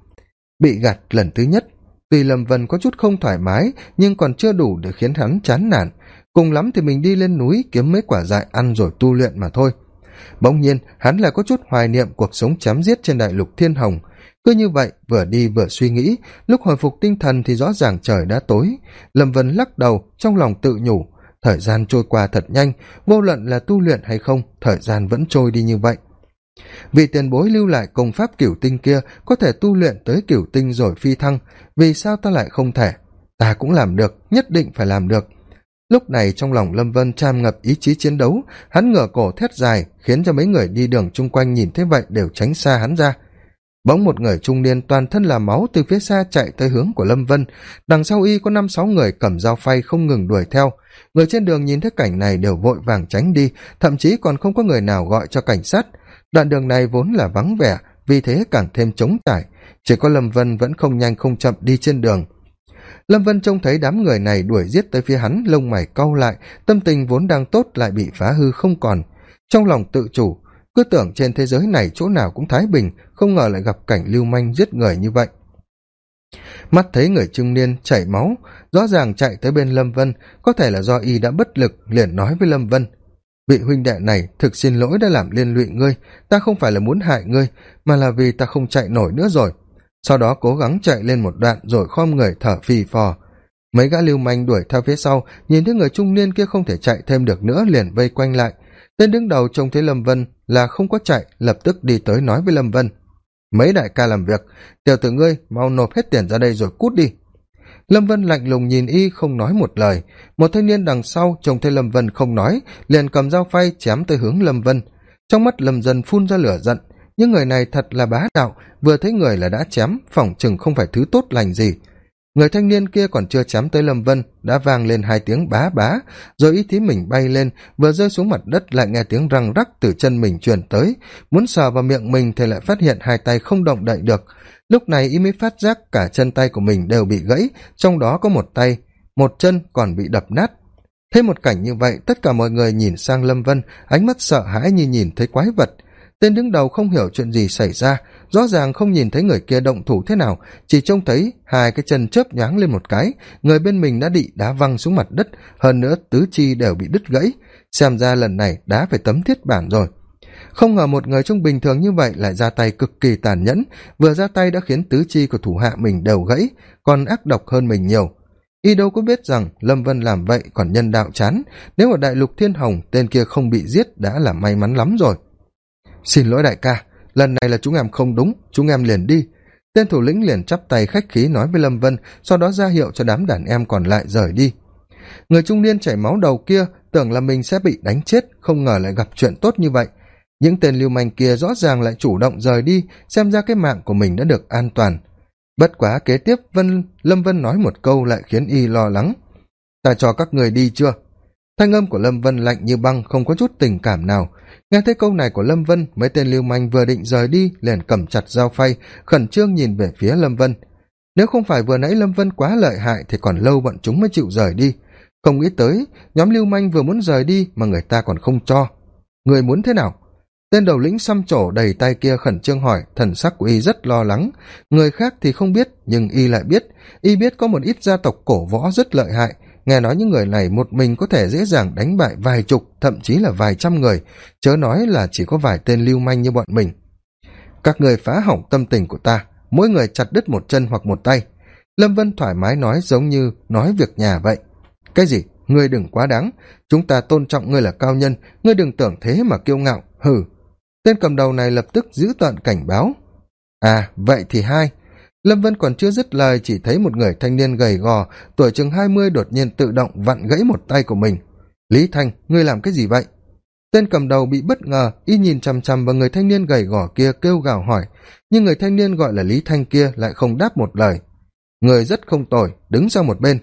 S1: Bị gạt lần thứ nhất. Tuy lâm vân có chút không thoải mái, nhưng còn chưa đủ để khiến hắn chán nản. Cùng lắm thì mình đi lên núi kiếm mấy quả dại ăn rồi tu luyện mà thôi bỗng nhiên, hắn lại có chút hoài niệm cuộc sống chém giết trên đại lục thiên hồng. Cứ như vậy, vừa đi vừa suy nghĩ, lúc hồi phục tinh thần thì rõ ràng trời đã tối. Lâm vân lắc đầu, trong lòng tự nhủ, thời gian trôi qua thật nhanh, vô luận là tu luyện hay không, thời gian vẫn trôi đi như vậy. Vì tiền bối lưu lại công pháp cửu tinh kia có thể tu luyện tới cửu tinh rồi phi thăng, vì sao ta lại không thể? Ta cũng làm được, nhất định phải làm được lúc này trong lòng lâm vân tràn ngập ý chí chiến đấu, hắn ngửa cổ thét dài, khiến cho mấy người đi đường chung quanh nhìn thấy vậy đều tránh xa hắn ra. Bỗng một người trung niên toàn thân là máu từ phía xa chạy tới hướng của lâm vân. Đằng sau y có năm sáu người cầm dao phay không ngừng đuổi theo. Người trên đường nhìn thấy cảnh này đều vội vàng tránh đi, thậm chí còn không có người nào gọi cho cảnh sát. Đoạn đường này vốn là vắng vẻ, vì thế càng thêm trống tải chỉ có lâm vân vẫn không nhanh không chậm đi trên đường lâm vân trông thấy đám người này đuổi giết tới phía hắn, lông mày cau lại, tâm tình vốn đang tốt lại bị phá hư không còn. Trong lòng tự chủ, cứ tưởng trên thế giới này chỗ nào cũng thái bình, không ngờ lại gặp cảnh lưu manh giết người như vậy. Mắt thấy người trung niên chảy máu, rõ ràng chạy tới bên lâm vân, có thể là do y đã bất lực, liền nói với lâm vân, vị huynh đệ này thực xin lỗi đã làm liên lụy ngươi, ta không phải là muốn hại ngươi, mà là vì ta không chạy nổi nữa rồi sau đó cố gắng chạy lên một đoạn rồi khom người thở phì phò. Mấy gã lưu manh đuổi theo phía sau, nhìn thấy người trung niên kia không thể chạy thêm được nữa liền vây quanh lại. Tên đứng đầu trông thấy lâm vân là không có chạy, lập tức đi tới nói với lâm vân. Mấy đại ca làm việc, tiểu tử ngươi mau nộp hết tiền ra đây rồi cút đi. Lâm vân lạnh lùng nhìn y không nói một lời. Một thanh niên đằng sau trông thấy lâm vân không nói, liền cầm dao phay chém tới hướng lâm vân. Trong mắt lâm dân phun ra lửa giận những người này thật là bá đạo, vừa thấy người là đã chém, phỏng chừng không phải thứ tốt lành gì. Người thanh niên kia còn chưa chém tới lâm vân, đã vang lên hai tiếng bá bá, rồi ý thí mình bay lên, vừa rơi xuống mặt đất lại nghe tiếng răng rắc từ chân mình truyền tới. Muốn sờ vào miệng mình thì lại phát hiện hai tay không động đậy được. Lúc này y mới phát giác cả chân tay của mình đều bị gãy, trong đó có một tay, một chân còn bị đập nát. Thấy một cảnh như vậy, tất cả mọi người nhìn sang lâm vân, ánh mắt sợ hãi như nhìn thấy quái vật tên đứng đầu không hiểu chuyện gì xảy ra, rõ ràng không nhìn thấy người kia động thủ thế nào, chỉ trông thấy hai cái chân chớp nhoáng lên một cái, người bên mình đã bị đá văng xuống mặt đất, hơn nữa tứ chi đều bị đứt gãy. Xem ra lần này đá phải tấm thiết bản rồi. Không ngờ một người trông bình thường như vậy lại ra tay cực kỳ tàn nhẫn, vừa ra tay đã khiến tứ chi của thủ hạ mình đều gãy, còn ác độc hơn mình nhiều. Y đâu có biết rằng lâm vân làm vậy còn nhân đạo chán, nếu ở đại lục thiên hồng, tên kia không bị giết đã là may mắn lắm rồi xin lỗi đại ca, lần này là chúng em không đúng, chúng em liền đi. Tên thủ lĩnh liền chắp tay khách khí nói với lâm vân, sau đó ra hiệu cho đám đàn em còn lại rời đi. Người trung niên chảy máu đầu kia tưởng là mình sẽ bị đánh chết, không ngờ lại gặp chuyện tốt như vậy. Những tên lưu manh kia rõ ràng lại chủ động rời đi, xem ra cái mạng của mình đã được an toàn. Bất quá kế tiếp, vân, lâm vân nói một câu lại khiến y lo lắng. Ta cho các người đi chưa? Thanh âm của lâm vân lạnh như băng, không có chút tình cảm nào. Nghe thấy câu này của lâm vân, mấy tên lưu manh vừa định rời đi, liền cầm chặt dao phay, khẩn trương nhìn về phía lâm vân. Nếu không phải vừa nãy lâm vân quá lợi hại thì còn lâu bọn chúng mới chịu rời đi. Không nghĩ tới, nhóm lưu manh vừa muốn rời đi mà người ta còn không cho. Người muốn thế nào? Tên đầu lĩnh xăm trổ đầy tay kia khẩn trương hỏi, thần sắc của y rất lo lắng. Người khác thì không biết, nhưng y lại biết. Y biết có một ít gia tộc cổ võ rất lợi hại nghe nói những người này một mình có thể dễ dàng đánh bại vài chục, thậm chí là vài trăm người. Chớ nói là chỉ có vài tên lưu manh như bọn mình. Các người phá hỏng tâm tình của ta, mỗi người chặt đứt một chân hoặc một tay. Lâm vân thoải mái nói giống như nói việc nhà vậy. Cái gì? Ngươi đừng quá đáng. Chúng ta tôn trọng ngươi là cao nhân. Ngươi đừng tưởng thế mà kiêu ngạo. Hừ. Tên cầm đầu này lập tức giữ tợn cảnh báo. À vậy thì hai lâm vân còn chưa dứt lời chỉ thấy một người thanh niên gầy gò tuổi chừng hai mươi đột nhiên tự động vặn gãy một tay của mình. Lý thanh ngươi làm cái gì vậy? Tên cầm đầu bị bất ngờ y nhìn chằm chằm vào người thanh niên gầy gò kia kêu gào hỏi. Nhưng người thanh niên gọi là lý thanh kia lại không đáp một lời. Người rất không tồi đứng sang một bên.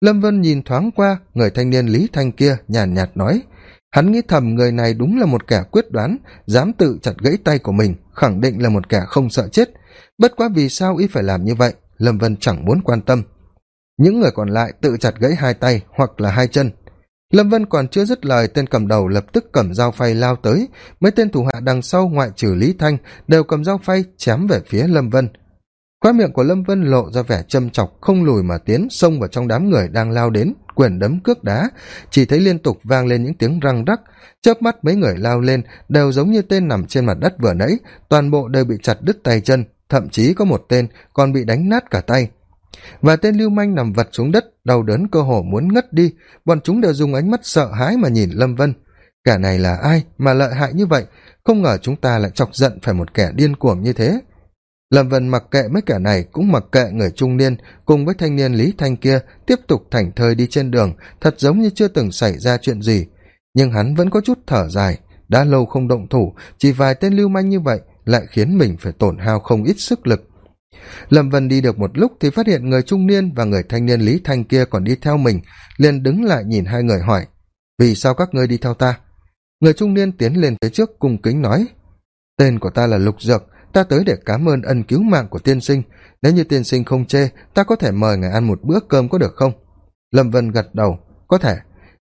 S1: Lâm vân nhìn thoáng qua người thanh niên lý thanh kia nhàn nhạt, nhạt nói. Hắn nghĩ thầm người này đúng là một kẻ quyết đoán dám tự chặt gãy tay của mình khẳng định là một kẻ không sợ chết bất quá vì sao y phải làm như vậy? Lâm vân chẳng muốn quan tâm. Những người còn lại tự chặt gãy hai tay hoặc là hai chân. Lâm vân còn chưa dứt lời, tên cầm đầu lập tức cầm dao phay lao tới. Mấy tên thủ hạ đằng sau ngoại trừ lý thanh đều cầm dao phay chém về phía lâm vân. Khoe miệng của lâm vân lộ ra vẻ châm chọc, không lùi mà tiến xông vào trong đám người đang lao đến, quyền đấm cước đá. Chỉ thấy liên tục vang lên những tiếng răng rắc. Chớp mắt mấy người lao lên đều giống như tên nằm trên mặt đất vừa nãy, toàn bộ đều bị chặt đứt tay chân thậm chí có một tên còn bị đánh nát cả tay. Và tên lưu manh nằm vật xuống đất, đau đớn cơ hồ muốn ngất đi. Bọn chúng đều dùng ánh mắt sợ hãi mà nhìn lâm vân. Kẻ này là ai mà lợi hại như vậy? Không ngờ chúng ta lại chọc giận phải một kẻ điên cuồng như thế. Lâm vân mặc kệ mấy kẻ này, cũng mặc kệ người trung niên cùng với thanh niên lý thanh kia tiếp tục thảnh thơi đi trên đường, thật giống như chưa từng xảy ra chuyện gì. Nhưng hắn vẫn có chút thở dài, đã lâu không động thủ, chỉ vài tên lưu manh như vậy lại khiến mình phải tổn hao không ít sức lực. Lâm vân đi được một lúc thì phát hiện người trung niên và người thanh niên lý thanh kia còn đi theo mình, liền đứng lại nhìn hai người hỏi, vì sao các ngươi đi theo ta? Người trung niên tiến lên phía trước cung kính nói, tên của ta là lục dược, ta tới để cám ơn ân cứu mạng của tiên sinh. Nếu như tiên sinh không chê, ta có thể mời ngài ăn một bữa cơm có được không? Lâm vân gật đầu, có thể,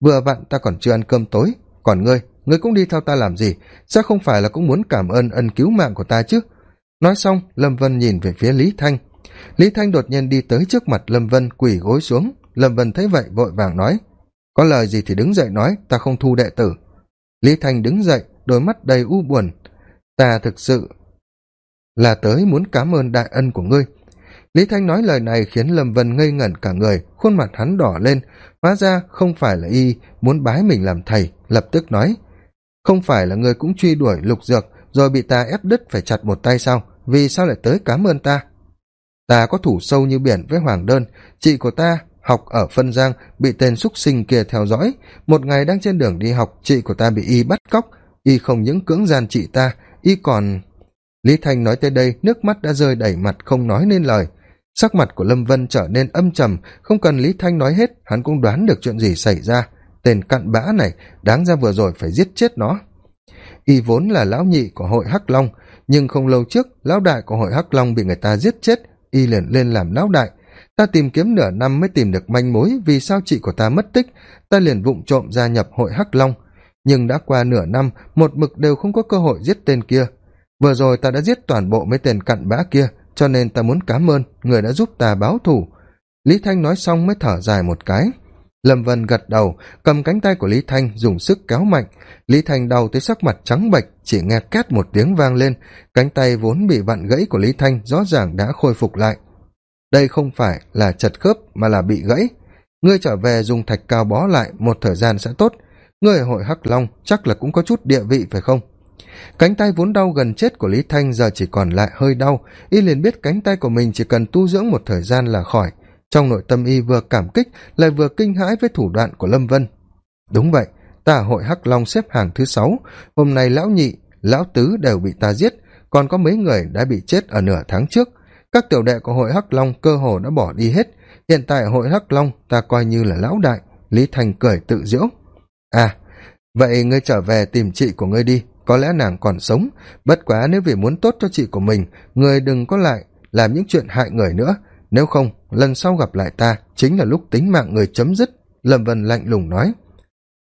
S1: vừa vặn ta còn chưa ăn cơm tối, còn ngươi ngươi cũng đi theo ta làm gì? Sao không phải là cũng muốn cảm ơn ân cứu mạng của ta chứ? Nói xong, lâm vân nhìn về phía lý thanh. Lý thanh đột nhiên đi tới trước mặt lâm vân, quỳ gối xuống. Lâm vân thấy vậy, vội vàng nói, có lời gì thì đứng dậy nói, ta không thu đệ tử. Lý thanh đứng dậy, đôi mắt đầy u buồn. Ta thực sự là tới muốn cám ơn đại ân của ngươi. Lý thanh nói lời này khiến lâm vân ngây ngẩn cả người, khuôn mặt hắn đỏ lên. Hóa ra không phải là y muốn bái mình làm thầy, lập tức nói không phải là ngươi cũng truy đuổi lục dược, rồi bị ta ép đứt phải chặt một tay sao? Vì sao lại tới cám ơn ta? Ta có thủ sâu như biển với hoàng đơn. Chị của ta học ở phân giang, bị tên x sinh kia theo dõi. Một ngày đang trên đường đi học, chị của ta bị y bắt cóc. Y không những cưỡng gian chị ta, y còn lý thanh nói tới đây, nước mắt đã rơi đẩy mặt, không nói nên lời. Sắc mặt của lâm vân trở nên âm trầm, không cần lý thanh nói hết, hắn cũng đoán được chuyện gì xảy ra tên cặn bã này, đáng ra vừa rồi phải giết chết nó. Y vốn là lão nhị của hội hắc long, nhưng không lâu trước, lão đại của hội hắc long bị người ta giết chết, y liền lên làm lão đại. Ta tìm kiếm nửa năm mới tìm được manh mối vì sao chị của ta mất tích. Ta liền vụng trộm gia nhập hội hắc long. Nhưng đã qua nửa năm, một mực đều không có cơ hội giết tên kia. Vừa rồi ta đã giết toàn bộ mấy tên cặn bã kia, cho nên ta muốn cám ơn, người đã giúp ta báo thù. Lý thanh nói xong mới thở dài một cái lâm vân gật đầu, cầm cánh tay của lý thanh dùng sức kéo mạnh. Lý thanh đau tới sắc mặt trắng bệch, chỉ nghe két một tiếng vang lên. Cánh tay vốn bị vặn gãy của lý thanh rõ ràng đã khôi phục lại. Đây không phải là chật khớp, mà là bị gãy. Ngươi trở về dùng thạch cao bó lại, một thời gian sẽ tốt. Ngươi ở hội hắc long, chắc là cũng có chút địa vị phải không? Cánh tay vốn đau gần chết của lý thanh giờ chỉ còn lại hơi đau. Y liền biết cánh tay của mình chỉ cần tu dưỡng một thời gian là khỏi trong nội tâm y vừa cảm kích, lại vừa kinh hãi với thủ đoạn của lâm vân. Đúng vậy ta hội hắc long xếp hàng thứ sáu. Hôm nay lão nhị, lão tứ đều bị ta giết, còn có mấy người đã bị chết ở nửa tháng trước. Các tiểu đệ của hội hắc long cơ hồ đã bỏ đi hết. Hiện tại hội hắc long ta coi như là lão đại, lý thành cười tự diễu à vậy ngươi trở về tìm chị của ngươi đi, có lẽ nàng còn sống. Bất quá nếu vì muốn tốt cho chị của mình người đừng có lại làm những chuyện hại người nữa. Nếu không lần sau gặp lại ta chính là lúc tính mạng người chấm dứt, lâm vân lạnh lùng nói.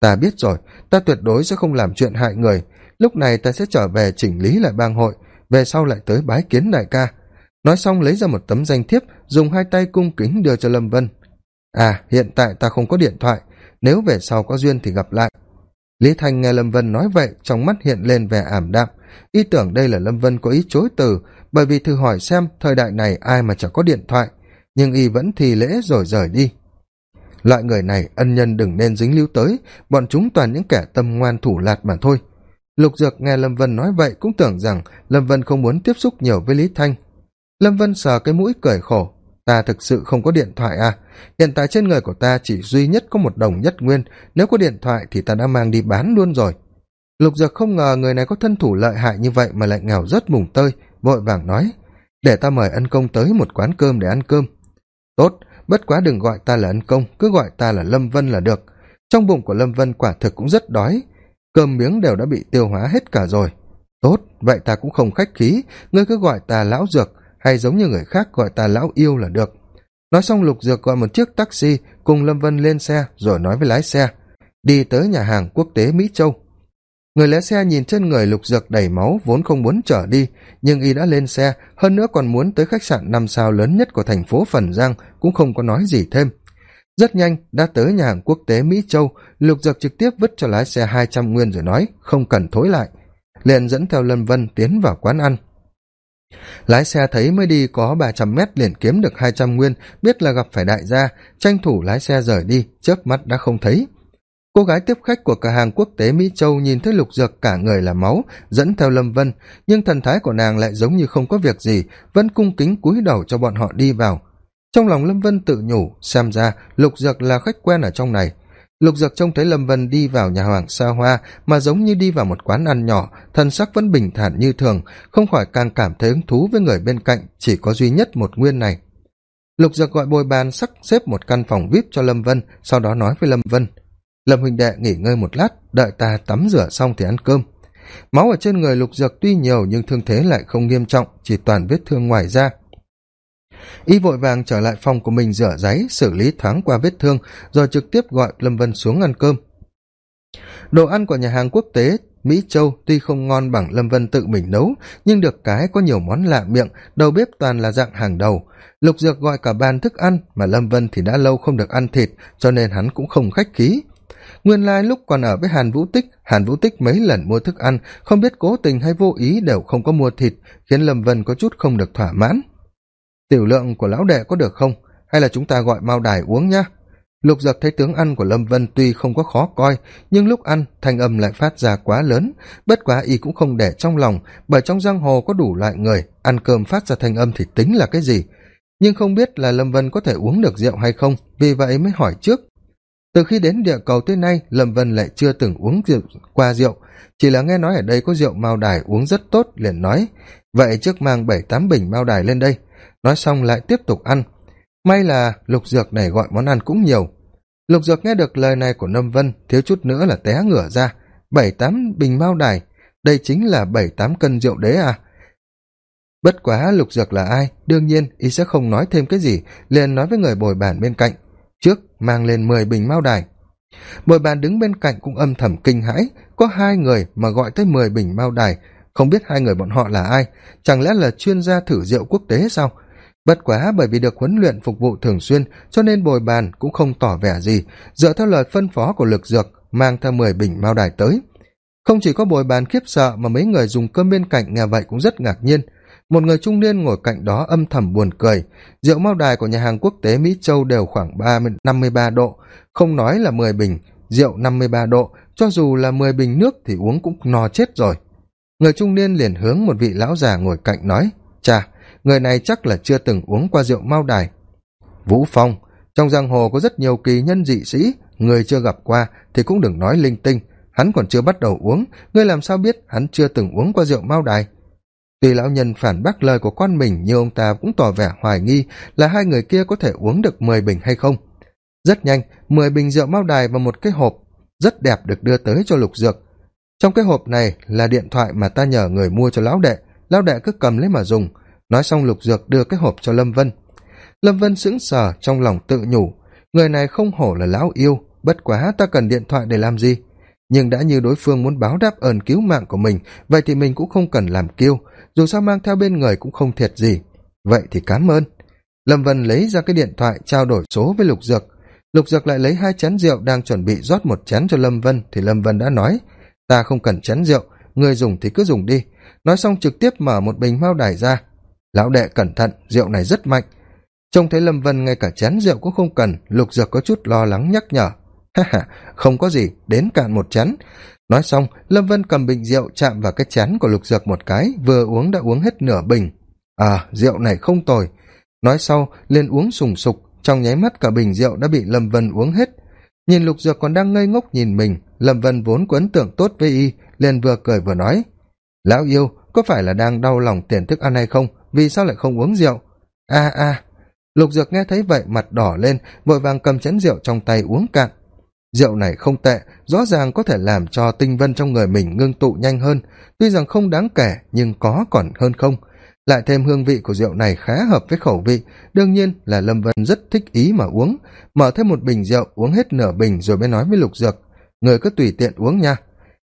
S1: Ta biết rồi, ta tuyệt đối sẽ không làm chuyện hại người. Lúc này ta sẽ trở về chỉnh lý lại bang hội, về sau lại tới bái kiến đại ca. Nói xong lấy ra một tấm danh thiếp, dùng hai tay cung kính đưa cho lâm vân. À hiện tại ta không có điện thoại, nếu về sau có duyên thì gặp lại. Lý thanh nghe lâm vân nói vậy, trong mắt hiện lên vẻ ảm đạm. Ý tưởng đây là lâm vân có ý chối từ, bởi vì thử hỏi xem thời đại này ai mà chẳng có điện thoại nhưng y vẫn thì lễ rồi rời đi. Loại người này, ân nhân đừng nên dính lưu tới, bọn chúng toàn những kẻ tâm ngoan thủ lạt mà thôi. Lục dược nghe lâm vân nói vậy cũng tưởng rằng lâm vân không muốn tiếp xúc nhiều với lý thanh. Lâm vân sờ cái mũi cười khổ, ta thực sự không có điện thoại à? Hiện tại trên người của ta chỉ duy nhất có một đồng nhất nguyên, nếu có điện thoại thì ta đã mang đi bán luôn rồi. Lục dược không ngờ người này có thân thủ lợi hại như vậy mà lại nghèo rất mùng tơi, vội vàng nói, để ta mời ân công tới một quán cơm để ăn cơm tốt, bất quá đừng gọi ta là ân công, cứ gọi ta là lâm vân là được. Trong bụng của lâm vân quả thực cũng rất đói. Cơm miếng đều đã bị tiêu hóa hết cả rồi. Tốt, vậy ta cũng không khách khí, ngươi cứ gọi ta lão dược, hay giống như người khác gọi ta lão yêu là được. Nói xong lục dược gọi một chiếc taxi, cùng lâm vân lên xe, rồi nói với lái xe, đi tới nhà hàng quốc tế mỹ châu người lái xe nhìn trên người lục dược đầy máu, vốn không muốn trở đi, nhưng y đã lên xe, hơn nữa còn muốn tới khách sạn năm sao lớn nhất của thành phố phần giang, cũng không có nói gì thêm. Rất nhanh, đã tới nhà hàng quốc tế mỹ châu, lục dược trực tiếp vứt cho lái xe hai trăm nguyên rồi nói, không cần thối lại. Liền dẫn theo lâm vân tiến vào quán ăn. Lái xe thấy mới đi có ba trăm mét liền kiếm được hai trăm nguyên, biết là gặp phải đại gia, tranh thủ lái xe rời đi chớp mắt đã không thấy cô gái tiếp khách của cửa hàng quốc tế mỹ châu nhìn thấy lục dược cả người là máu, dẫn theo lâm vân, nhưng thần thái của nàng lại giống như không có việc gì, vẫn cung kính cúi đầu cho bọn họ đi vào. Trong lòng lâm vân tự nhủ, xem ra lục dược là khách quen ở trong này. Lục dược trông thấy lâm vân đi vào nhà hoàng xa hoa, mà giống như đi vào một quán ăn nhỏ thần sắc vẫn bình thản như thường, không khỏi càng cảm thấy hứng thú với người bên cạnh, chỉ có duy nhất một nguyên này. Lục dược gọi bồi bàn sắp xếp một căn phòng vip cho lâm vân, sau đó nói với lâm vân lâm huỳnh đệ nghỉ ngơi một lát, đợi ta tắm rửa xong thì ăn cơm. Máu ở trên người lục dược tuy nhiều nhưng thương thế lại không nghiêm trọng, chỉ toàn vết thương ngoài da. Y vội vàng trở lại phòng của mình rửa giấy, xử lý thoáng qua vết thương, rồi trực tiếp gọi lâm vân xuống ăn cơm. Đồ ăn của nhà hàng quốc tế mỹ châu tuy không ngon bằng lâm vân tự mình nấu, nhưng được cái có nhiều món lạ miệng, đầu bếp toàn là dạng hàng đầu. Lục dược gọi cả bàn thức ăn, mà lâm vân thì đã lâu không được ăn thịt, cho nên hắn cũng không khách khí nguyên lai、like、lúc còn ở với hàn vũ tích, hàn vũ tích mấy lần mua thức ăn, không biết cố tình hay vô ý đều không có mua thịt, khiến lâm vân có chút không được thỏa mãn. Tiểu lượng của lão đệ có được không? Hay là chúng ta gọi mao đài uống nhá? Lục giật thấy tướng ăn của lâm vân tuy không có khó coi, nhưng lúc ăn, thanh âm lại phát ra quá lớn. Bất quá y cũng không để trong lòng, bởi trong giang hồ có đủ loại người, ăn cơm phát ra thanh âm thì tính là cái gì? Nhưng không biết là lâm vân có thể uống được rượu hay không, vì vậy mới hỏi trước từ khi đến địa cầu tới nay, lâm vân lại chưa từng uống rượu qua rượu. Chỉ là nghe nói ở đây có rượu mao đài uống rất tốt, liền nói, vậy trước mang bảy, tám bình mao đài lên đây. Nói xong lại tiếp tục ăn. May là lục dược này gọi món ăn cũng nhiều. Lục dược nghe được lời này của lâm vân, thiếu chút nữa là té ngửa ra. Bảy, tám bình mao đài, đây chính là bảy, tám cân rượu đế à? Bất quá lục dược là ai? Đương nhiên, y sẽ không nói thêm cái gì, liền nói với người bồi bàn bên cạnh trước mang lên mười bình mao đài. Bồi bàn đứng bên cạnh cũng âm thầm kinh hãi, có hai người mà gọi tới mười bình mao đài, không biết hai người bọn họ là ai, chẳng lẽ là chuyên gia thử rượu quốc tế sao? Bất quá bởi vì được huấn luyện phục vụ thường xuyên, cho nên bồi bàn cũng không tỏ vẻ gì, dựa theo lời phân phó của lực dược, mang theo mười bình mao đài tới. Không chỉ có bồi bàn khiếp sợ mà mấy người dùng cơm bên cạnh nghe vậy cũng rất ngạc nhiên một người trung niên ngồi cạnh đó âm thầm buồn cười. Rượu mao đài của nhà hàng quốc tế mỹ châu đều khoảng ba năm mươi ba độ. Không nói là mười bình, rượu năm mươi ba độ. Cho dù là mười bình nước thì uống cũng no chết rồi. Người trung niên liền hướng một vị lão già ngồi cạnh nói, chà, người này chắc là chưa từng uống qua rượu mao đài. Vũ phong, trong giang hồ có rất nhiều kỳ nhân dị sĩ, người chưa gặp qua thì cũng đừng nói linh tinh. Hắn còn chưa bắt đầu uống, ngươi làm sao biết hắn chưa từng uống qua rượu mao đài? Tuy lão nhân phản bác lời của con mình nhưng ông ta cũng tỏ vẻ hoài nghi là hai người kia có thể uống được mười bình hay không. Rất nhanh, mười bình rượu mao đài và một cái hộp rất đẹp được đưa tới cho lục dược. Trong cái hộp này là điện thoại mà ta nhờ người mua cho lão đệ. Lão đệ cứ cầm lấy mà dùng. Nói xong lục dược đưa cái hộp cho lâm vân. Lâm vân sững sờ, trong lòng tự nhủ, người này không hổ là lão yêu, bất quá ta cần điện thoại để làm gì? Nhưng đã như đối phương muốn báo đáp ơn cứu mạng của mình, vậy thì mình cũng không cần làm kiêu. Dù sao mang theo bên người cũng không thiệt gì. Vậy thì cám ơn. Lâm vân lấy ra cái điện thoại trao đổi số với lục dược. Lục dược lại lấy hai chén rượu đang chuẩn bị rót một chén cho lâm vân, thì lâm vân đã nói, ta không cần chén rượu, người dùng thì cứ dùng đi. Nói xong trực tiếp mở một bình mao đài ra. Lão đệ cẩn thận, rượu này rất mạnh. Trông thấy lâm vân ngay cả chén rượu cũng không cần, lục dược có chút lo lắng nhắc nhở ha ha, không có gì, đến cạn một chén. Nói xong, lâm vân cầm bình rượu chạm vào cái chén của lục dược một cái, vừa uống đã uống hết nửa bình. À rượu này không tồi. Nói sau, liền uống sùng sục, trong nháy mắt cả bình rượu đã bị lâm vân uống hết. Nhìn lục dược còn đang ngây ngốc nhìn mình, lâm vân vốn có ấn tượng tốt với y, liền vừa cười vừa nói, lão yêu, có phải là đang đau lòng tiền thức ăn hay không? Vì sao lại không uống rượu? A a. Lục dược nghe thấy vậy, mặt đỏ lên, vội vàng cầm chén rượu trong tay uống cạn rượu này không tệ, rõ ràng có thể làm cho tinh vân trong người mình ngưng tụ nhanh hơn. Tuy rằng không đáng kể, nhưng có còn hơn không. Lại thêm hương vị của rượu này khá hợp với khẩu vị. Đương nhiên là lâm vân rất thích ý mà uống. Mở thêm một bình rượu, uống hết nửa bình rồi mới nói với lục dược. Người cứ tùy tiện uống nha.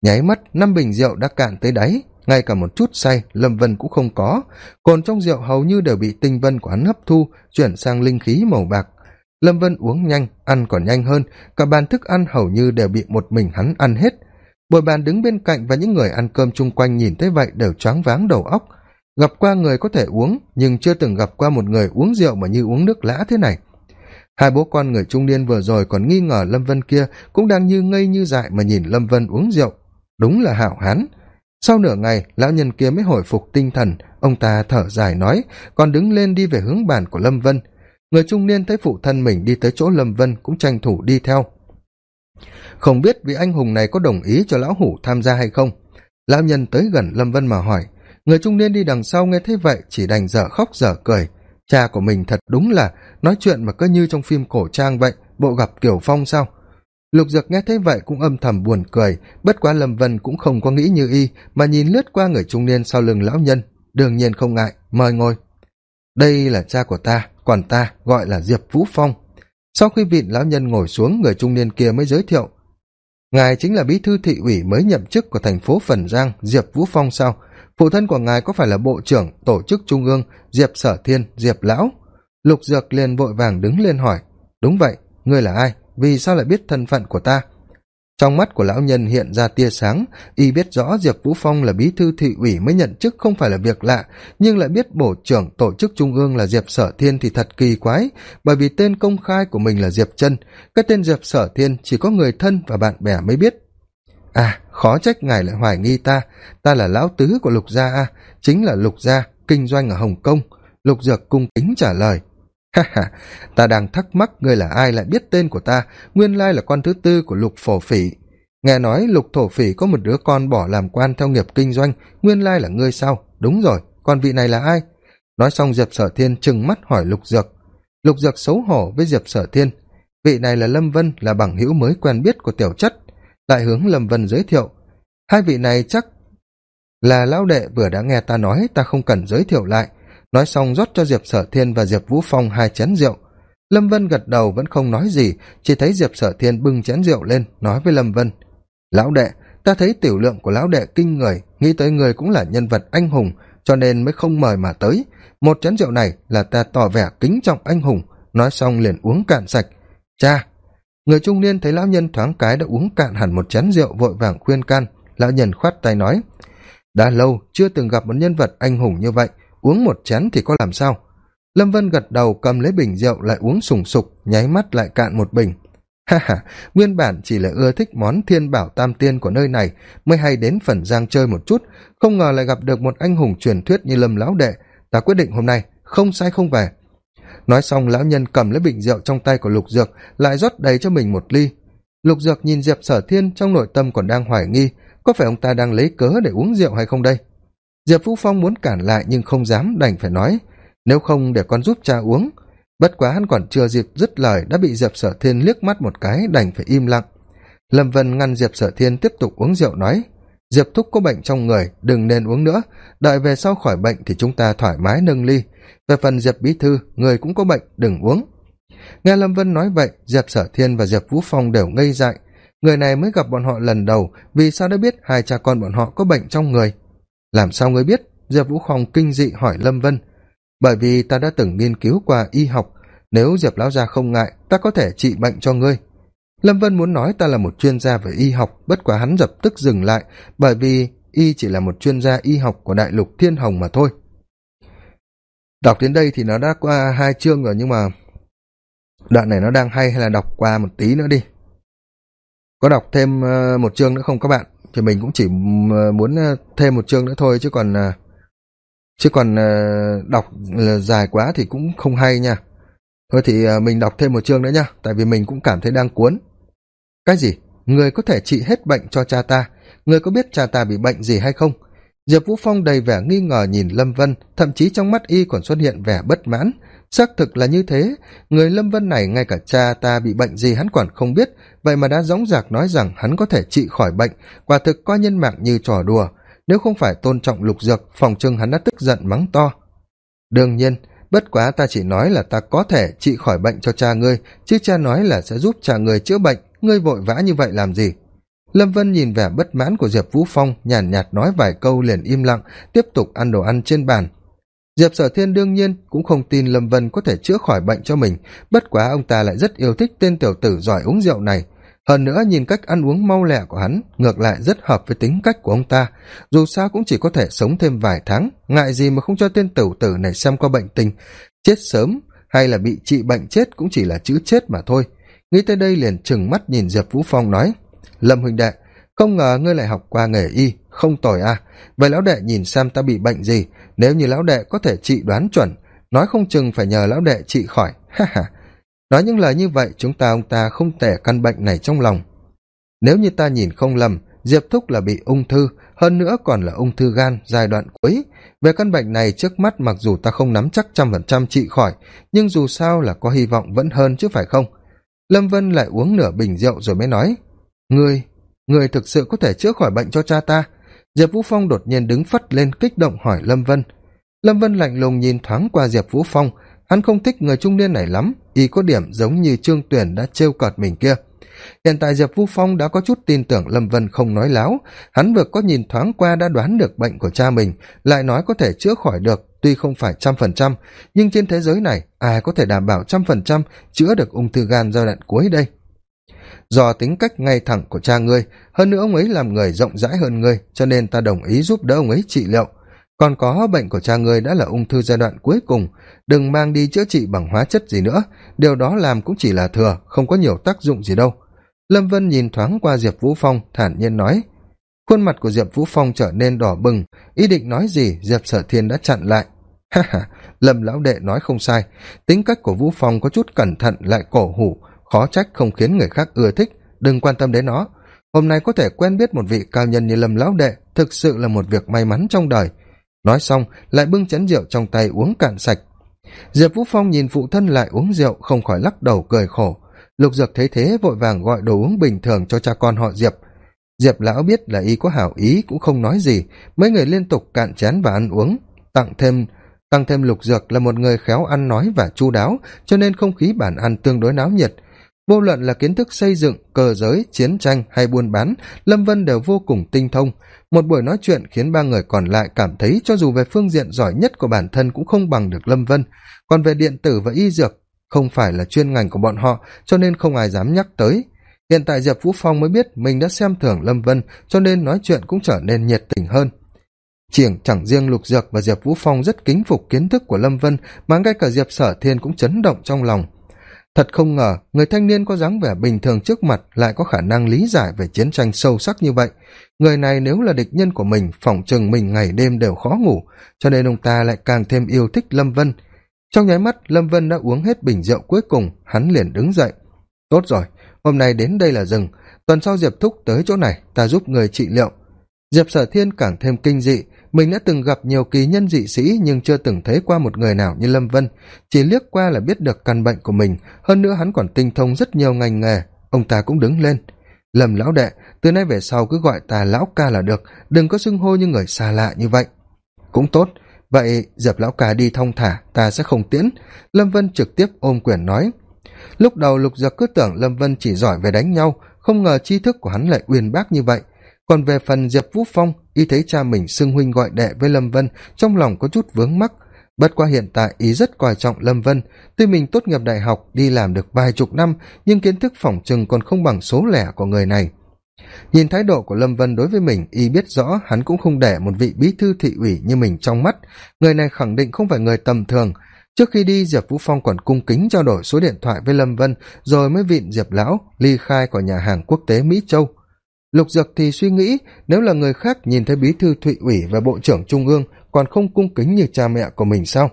S1: Nháy mắt, năm bình rượu đã cạn tới đáy. Ngay cả một chút say, lâm vân cũng không có. Cồn trong rượu hầu như đều bị tinh vân của hắn hấp thu, chuyển sang linh khí màu bạc lâm vân uống nhanh, ăn còn nhanh hơn. Cả bàn thức ăn hầu như đều bị một mình hắn ăn hết. Bồi bàn đứng bên cạnh và những người ăn cơm chung quanh nhìn thấy vậy đều choáng váng đầu óc. Gặp qua người có thể uống, nhưng chưa từng gặp qua một người uống rượu mà như uống nước lã thế này. Hai bố con người trung niên vừa rồi còn nghi ngờ lâm vân kia cũng đang như ngây như dại mà nhìn lâm vân uống rượu. Đúng là hảo hán. Sau nửa ngày, lão nhân kia mới hồi phục tinh thần. Ông ta thở dài nói còn đứng lên đi về hướng bàn của lâm vân người trung niên thấy phụ thân mình đi tới chỗ lâm vân cũng tranh thủ đi theo. Không biết vị anh hùng này có đồng ý cho lão hủ tham gia hay không? Lão nhân tới gần lâm vân mà hỏi. Người trung niên đi đằng sau nghe thấy vậy chỉ đành dở khóc dở cười. Cha của mình thật đúng là nói chuyện mà cứ như trong phim cổ trang vậy, bộ gặp kiểu phong sao? Lục dược nghe thấy vậy cũng âm thầm buồn cười, bất quá lâm vân cũng không có nghĩ như y, mà nhìn lướt qua người trung niên sau lưng lão nhân, đương nhiên không ngại, mời ngồi. Đây là cha của ta còn ta gọi là diệp vũ phong. Sau khi vịn lão nhân ngồi xuống, người trung niên kia mới giới thiệu, ngài chính là bí thư thị ủy mới nhậm chức của thành phố phần giang, diệp vũ phong sao? Phụ thân của ngài có phải là bộ trưởng, tổ chức trung ương, diệp sở thiên, diệp lão? Lục dược liền vội vàng đứng lên hỏi, đúng vậy, ngươi là ai? Vì sao lại biết thân phận của ta? Trong mắt của lão nhân hiện ra tia sáng, y biết rõ diệp vũ phong là bí thư thị ủy mới nhận chức không phải là việc lạ, nhưng lại biết bộ trưởng tổ chức trung ương là diệp sở thiên thì thật kỳ quái, bởi vì tên công khai của mình là diệp chân. Cái tên diệp sở thiên chỉ có người thân và bạn bè mới biết. À khó trách ngài lại hoài nghi ta. Ta là lão tứ của lục gia a, chính là lục gia, kinh doanh ở hồng kông. Lục dược cung kính trả lời ha ha, ta đang thắc mắc ngươi là ai lại biết tên của ta, nguyên lai là con thứ tư của lục phổ phỉ. Nghe nói lục thổ phỉ có một đứa con bỏ làm quan theo nghiệp kinh doanh, nguyên lai là ngươi sao? Đúng rồi còn vị này là ai? Nói xong diệp sở thiên trừng mắt hỏi lục dược. Lục dược xấu hổ với diệp sở thiên. Vị này là lâm vân, là bằng hữu mới quen biết của tiểu chất. Lại hướng lâm vân giới thiệu. Hai vị này chắc là lão đệ vừa đã nghe ta nói, ta không cần giới thiệu lại nói xong rót cho diệp sở thiên và diệp vũ phong hai chén rượu. Lâm vân gật đầu vẫn không nói gì, chỉ thấy diệp sở thiên bưng chén rượu lên, nói với lâm vân. Lão đệ, ta thấy tiểu lượng của lão đệ kinh người, nghĩ tới người cũng là nhân vật anh hùng, cho nên mới không mời mà tới. Một chén rượu này là ta tỏ vẻ kính trọng anh hùng. Nói xong liền uống cạn sạch. Cha! Người trung niên thấy lão nhân thoáng cái đã uống cạn hẳn một chén rượu vội vàng khuyên can. Lão nhân khoát tay nói. Đã lâu chưa từng gặp một nhân vật anh hùng như vậy uống một chén thì có làm sao? Lâm vân gật đầu cầm lấy bình rượu lại uống sùng sục, nháy mắt lại cạn một bình. Ha ha, nguyên bản chỉ là ưa thích món thiên bảo tam tiên của nơi này, mới hay đến phần giang chơi một chút, không ngờ lại gặp được một anh hùng truyền thuyết như lâm lão đệ. Ta quyết định hôm nay, không sai không về. Nói xong, lão nhân cầm lấy bình rượu trong tay của lục dược, lại rót đầy cho mình một ly. Lục dược nhìn diệp sở thiên trong nội tâm còn đang hoài nghi, có phải ông ta đang lấy cớ để uống rượu hay không đây? Diệp vũ phong muốn cản lại nhưng không dám, đành phải nói, nếu không để con giúp cha uống. Bất quá hắn còn chưa dịp dứt lời, đã bị diệp sở thiên liếc mắt một cái, đành phải im lặng. Lâm vân ngăn diệp sở thiên tiếp tục uống rượu nói, diệp thúc có bệnh trong người, đừng nên uống nữa. Đợi về sau khỏi bệnh thì chúng ta thoải mái nâng ly. Về phần diệp bí thư, người cũng có bệnh, đừng uống. Nghe lâm vân nói vậy, diệp sở thiên và diệp vũ phong đều ngây dại. Người này mới gặp bọn họ lần đầu, vì sao đã biết hai cha con bọn họ có bệnh trong người? Làm sao ngươi biết? Diệp vũ phong kinh dị hỏi lâm vân. Bởi vì ta đã từng nghiên cứu qua y học, nếu diệp lão gia không ngại, ta có thể trị bệnh cho ngươi. Lâm vân muốn nói ta là một chuyên gia về y học, bất quá hắn dập tức dừng lại, bởi vì y chỉ là một chuyên gia y học của đại lục thiên hồng mà thôi. Đọc đến đây thì nó đã qua hai chương rồi, nhưng mà đoạn này nó đang hay hay là đọc qua một tí nữa đi. Có đọc thêm ờ, một chương nữa không các bạn? Thì mình cũng chỉ ờ, muốn ờ, thêm một chương nữa thôi, chứ còn ờ, chứ còn đọc dài quá thì cũng không hay nha. Thôi thì mình đọc thêm một chương nữa nha tại vì mình cũng cảm thấy đang cuốn. Cái gì? Người có thể trị hết bệnh cho cha ta. Người có biết cha ta bị bệnh gì hay không? Diệp vũ phong đầy vẻ nghi ngờ nhìn lâm vân, thậm chí trong mắt y còn xuất hiện vẻ bất mãn xác thực là như thế. Người lâm vân này ngay cả cha ta bị bệnh gì hắn còn không biết. Vậy mà đã dõng dạc nói rằng hắn có thể trị khỏi bệnh. Quả thực coi nhân mạng như trò đùa. Nếu không phải tôn trọng lục dược phòng trưng hắn đã tức giận mắng to. Đương nhiên bất quá ta chỉ nói là ta có thể trị khỏi bệnh cho cha ngươi chứ cha nói là sẽ giúp cha ngươi chữa bệnh. Ngươi vội vã như vậy làm gì? Lâm vân nhìn vẻ bất mãn của diệp vũ phong nhàn nhạt, nhạt nói vài câu liền im lặng tiếp tục ăn đồ ăn trên bàn diệp sở thiên đương nhiên cũng không tin lâm vân có thể chữa khỏi bệnh cho mình. Bất quá ông ta lại rất yêu thích tên tiểu tử giỏi uống rượu này. Hơn nữa nhìn cách ăn uống mau lẹ của hắn ngược lại rất hợp với tính cách của ông ta. Dù sao cũng chỉ có thể sống thêm vài tháng, ngại gì mà không cho tên tử tử này xem qua bệnh tình. Chết sớm hay là bị trị bệnh chết cũng chỉ là chữ chết mà thôi. Nghĩ tới đây liền trừng mắt nhìn diệp vũ phong nói, lâm huynh đệ, không ngờ ngươi lại học qua nghề y, không tồi à. Vậy lão đệ nhìn xem ta bị bệnh gì nếu như lão đệ có thể trị đoán chuẩn, nói không chừng phải nhờ lão đệ trị khỏi. Ha ha. Nói những lời như vậy, chúng ta, ông ta không thể căn bệnh này trong lòng. Nếu như ta nhìn không lầm, diệp thúc là bị ung thư, hơn nữa còn là ung thư gan giai đoạn cuối. Về căn bệnh này trước mắt mặc dù ta không nắm chắc trăm phần trăm trị khỏi, nhưng dù sao là có hy vọng vẫn hơn chứ phải không? Lâm vân lại uống nửa bình rượu rồi mới nói, ngươi ngươi thực sự có thể chữa khỏi bệnh cho cha ta? Diệp vũ phong đột nhiên đứng phất lên, kích động hỏi lâm vân. Lâm vân lạnh lùng nhìn thoáng qua diệp vũ phong. Hắn không thích người trung niên này lắm, y có điểm giống như trương tuyển đã trêu cợt mình kia. Hiện tại diệp vũ phong đã có chút tin tưởng lâm vân không nói láo. Hắn vừa có nhìn thoáng qua đã đoán được bệnh của cha mình, lại nói có thể chữa khỏi được, tuy không phải trăm phần trăm. Nhưng trên thế giới này, ai có thể đảm bảo trăm phần trăm chữa được ung thư gan giai đoạn cuối đây? Do tính cách ngay thẳng của cha ngươi, hơn nữa ông ấy làm người rộng rãi hơn ngươi, cho nên ta đồng ý giúp đỡ ông ấy trị liệu. Còn có bệnh của cha ngươi đã là ung thư giai đoạn cuối cùng, đừng mang đi chữa trị bằng hóa chất gì nữa. Điều đó làm cũng chỉ là thừa, không có nhiều tác dụng gì đâu. Lâm vân nhìn thoáng qua diệp vũ phong, thản nhiên nói, khuôn mặt của diệp vũ phong trở nên đỏ bừng, ý định nói gì diệp sở thiên đã chặn lại. Ha ha lâm lão đệ nói không sai, tính cách của vũ phong có chút cẩn thận lại cổ hủ khó trách không khiến người khác ưa thích, đừng quan tâm đến nó. Hôm nay có thể quen biết một vị cao nhân như lâm lão đệ thực sự là một việc may mắn trong đời. Nói xong, lại bưng chén rượu trong tay uống cạn sạch. Diệp vũ phong nhìn phụ thân lại uống rượu, không khỏi lắc đầu cười khổ. Lục dược thấy thế, vội vàng gọi đồ uống bình thường cho cha con họ diệp. Diệp lão biết là y có hảo ý, cũng không nói gì. Mấy người liên tục cạn chén và ăn uống. Tặng thêm tăng thêm lục dược là một người khéo ăn nói và chu đáo, cho nên không khí bàn ăn tương đối náo nhiệt vô luận là kiến thức xây dựng cờ giới, chiến tranh hay buôn bán, lâm vân đều vô cùng tinh thông. Một buổi nói chuyện khiến ba người còn lại cảm thấy cho dù về phương diện giỏi nhất của bản thân cũng không bằng được lâm vân. Còn về điện tử và y dược, không phải là chuyên ngành của bọn họ, cho nên không ai dám nhắc tới. Hiện tại diệp vũ phong mới biết mình đã xem thường lâm vân, cho nên nói chuyện cũng trở nên nhiệt tình hơn. Chiểng chẳng riêng lục dược và diệp vũ phong rất kính phục kiến thức của lâm vân, mà ngay cả diệp sở thiên cũng chấn động trong lòng thật không ngờ, người thanh niên có dáng vẻ bình thường trước mặt lại có khả năng lý giải về chiến tranh sâu sắc như vậy. Người này nếu là địch nhân của mình, phỏng chừng mình ngày đêm đều khó ngủ, cho nên ông ta lại càng thêm yêu thích lâm vân. Trong nháy mắt, lâm vân đã uống hết bình rượu cuối cùng, hắn liền đứng dậy. Tốt rồi, hôm nay đến đây là rừng tuần sau diệp thúc tới chỗ này, ta giúp người trị liệu. Diệp sở thiên càng thêm kinh dị mình đã từng gặp nhiều kỳ nhân dị sĩ nhưng chưa từng thấy qua một người nào như lâm vân. Chỉ liếc qua là biết được căn bệnh của mình. Hơn nữa hắn còn tinh thông rất nhiều ngành nghề. Ông ta cũng đứng lên. Lâm lão đệ, từ nay về sau cứ gọi ta lão ca là được. Đừng có xưng hô như người xa lạ như vậy. Cũng tốt. Vậy diệp lão ca đi thong thả, ta sẽ không tiễn. Lâm vân trực tiếp ôm quyền nói. Lúc đầu lục giặc cứ tưởng lâm vân chỉ giỏi về đánh nhau. Không ngờ tri thức của hắn lại uyên bác như vậy còn về phần diệp vũ phong, y thấy cha mình xưng huynh gọi đệ với lâm vân, trong lòng có chút vướng mắc. Bất qua hiện tại ý rất coi trọng lâm vân. Tuy mình tốt nghiệp đại học, đi làm được vài chục năm, nhưng kiến thức phỏng chừng còn không bằng số lẻ của người này. Nhìn thái độ của lâm vân đối với mình, y biết rõ hắn cũng không để một vị bí thư thị ủy như mình trong mắt. Người này khẳng định không phải người tầm thường. Trước khi đi, diệp vũ phong còn cung kính trao đổi số điện thoại với lâm vân, rồi mới vịn diệp lão ly khai khỏi nhà hàng quốc tế mỹ châu lục dược thì suy nghĩ, nếu là người khác nhìn thấy bí thư thụy ủy và bộ trưởng trung ương, còn không cung kính như cha mẹ của mình sao?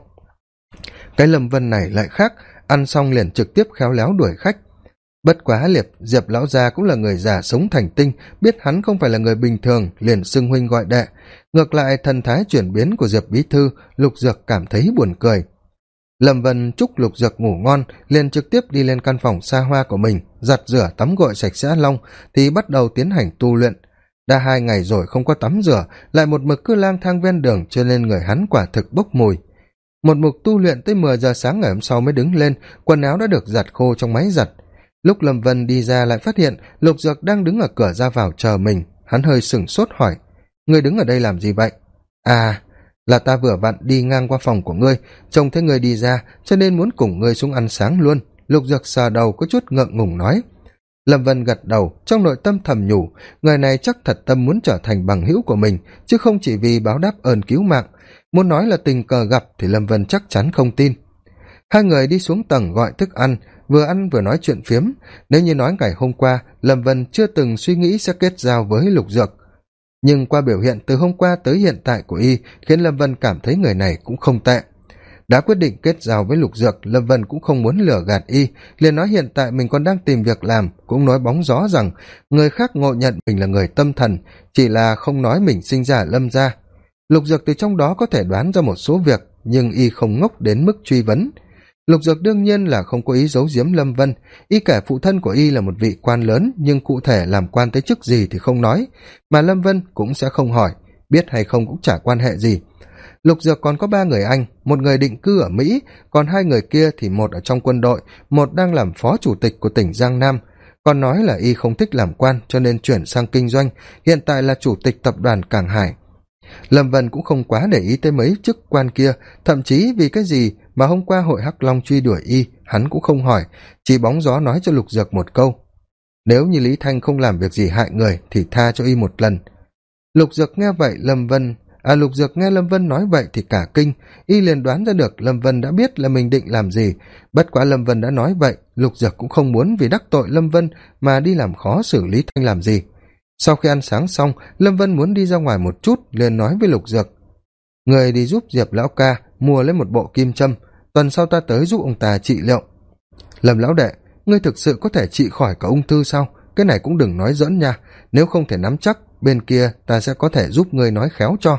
S1: Cái lâm vân này lại khác, ăn xong liền trực tiếp khéo léo đuổi khách. Bất quá liệt diệp lão gia cũng là người già sống thành tinh, biết hắn không phải là người bình thường, liền xưng huynh gọi đệ. Ngược lại, thần thái chuyển biến của diệp bí thư, lục dược cảm thấy buồn cười lâm vân chúc lục dược ngủ ngon, liền trực tiếp đi lên căn phòng xa hoa của mình, giặt rửa tắm gội sạch sẽ long, thì bắt đầu tiến hành tu luyện. Đã hai ngày rồi không có tắm rửa, lại một mực cứ lang thang ven đường cho nên người hắn quả thực bốc mùi. Một mục tu luyện tới mười giờ sáng ngày hôm sau mới đứng lên, quần áo đã được giặt khô trong máy giặt. Lúc lâm vân đi ra lại phát hiện lục dược đang đứng ở cửa ra vào chờ mình. Hắn hơi sửng sốt hỏi, người đứng ở đây làm gì vậy? À là ta vừa vặn đi ngang qua phòng của ngươi, trông thấy ngươi đi ra, cho nên muốn cùng ngươi xuống ăn sáng luôn. Lục dược sờ đầu có chút ngượng ngùng nói. Lâm vân gật đầu, trong nội tâm thầm nhủ, người này chắc thật tâm muốn trở thành bằng hữu của mình, chứ không chỉ vì báo đáp ơn cứu mạng. Muốn nói là tình cờ gặp thì lâm vân chắc chắn không tin. Hai người đi xuống tầng gọi thức ăn, vừa ăn vừa nói chuyện phiếm. Nếu như nói ngày hôm qua, lâm vân chưa từng suy nghĩ sẽ kết giao với lục dược nhưng qua biểu hiện từ hôm qua tới hiện tại của y, khiến lâm vân cảm thấy người này cũng không tệ. Đã quyết định kết giao với lục dược, lâm vân cũng không muốn lừa gạt y, liền nói hiện tại mình còn đang tìm việc làm, cũng nói bóng gió rằng người khác ngộ nhận mình là người tâm thần, chỉ là không nói mình sinh ra lâm gia. Lục dược từ trong đó có thể đoán ra một số việc, nhưng y không ngốc đến mức truy vấn lục dược đương nhiên là không có ý giấu giếm lâm vân. Y kể phụ thân của y là một vị quan lớn, nhưng cụ thể làm quan tới chức gì thì không nói. Mà lâm vân cũng sẽ không hỏi, biết hay không cũng chả quan hệ gì. Lục dược còn có ba người anh, một người định cư ở mỹ, còn hai người kia thì một ở trong quân đội, một đang làm phó chủ tịch của tỉnh giang nam. Còn nói là y không thích làm quan cho nên chuyển sang kinh doanh, hiện tại là chủ tịch tập đoàn cảng hải. Lâm vân cũng không quá để ý tới mấy chức quan kia, thậm chí vì cái gì mà hôm qua hội hắc long truy đuổi y, hắn cũng không hỏi, chỉ bóng gió nói cho lục dược một câu. Nếu như lý thanh không làm việc gì hại người, thì tha cho y một lần. Lục dược nghe vậy, lâm vân à lục dược nghe lâm vân nói vậy thì cả kinh. Y liền đoán ra được lâm vân đã biết là mình định làm gì. Bất quá lâm vân đã nói vậy, lục dược cũng không muốn vì đắc tội lâm vân mà đi làm khó xử lý thanh làm gì. Sau khi ăn sáng xong, lâm vân muốn đi ra ngoài một chút, liền nói với lục dược, người đi giúp diệp lão ca mua lấy một bộ kim châm. Tuần sau ta tới giúp ông ta trị liệu. Lâm lão đệ, ngươi thực sự có thể trị khỏi cả ung thư sao? Cái này cũng đừng nói dẫn nha. Nếu không thể nắm chắc, bên kia ta sẽ có thể giúp ngươi nói khéo cho.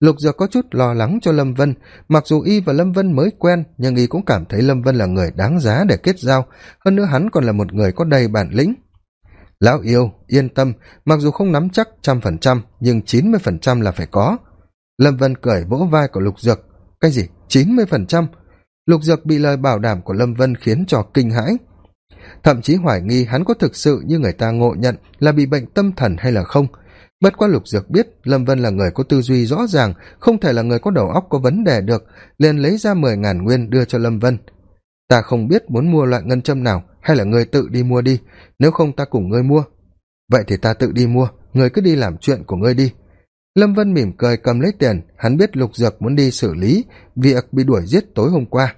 S1: Lục dược có chút lo lắng cho lâm vân. Mặc dù y và lâm vân mới quen, nhưng y cũng cảm thấy lâm vân là người đáng giá để kết giao. Hơn nữa hắn còn là một người có đầy bản lĩnh. Lão yêu, yên tâm. Mặc dù không nắm chắc trăm phần trăm, nhưng chín mươi phần trăm là phải có. Lâm vân cười vỗ vai của lục dược cái gì? Chín mươi phần trăm? Lục dược bị lời bảo đảm của lâm vân khiến cho kinh hãi. Thậm chí hoài nghi hắn có thực sự như người ta ngộ nhận là bị bệnh tâm thần hay là không. Bất quá lục dược biết lâm vân là người có tư duy rõ ràng, không thể là người có đầu óc có vấn đề được, liền lấy ra mười ngàn nguyên đưa cho lâm vân. Ta không biết muốn mua loại ngân châm nào, hay là người tự đi mua đi. Nếu không ta cùng ngươi mua. Vậy thì ta tự đi mua. Người cứ đi làm chuyện của ngươi đi lâm vân mỉm cười cầm lấy tiền, hắn biết lục dược muốn đi xử lý, việc bị đuổi giết tối hôm qua.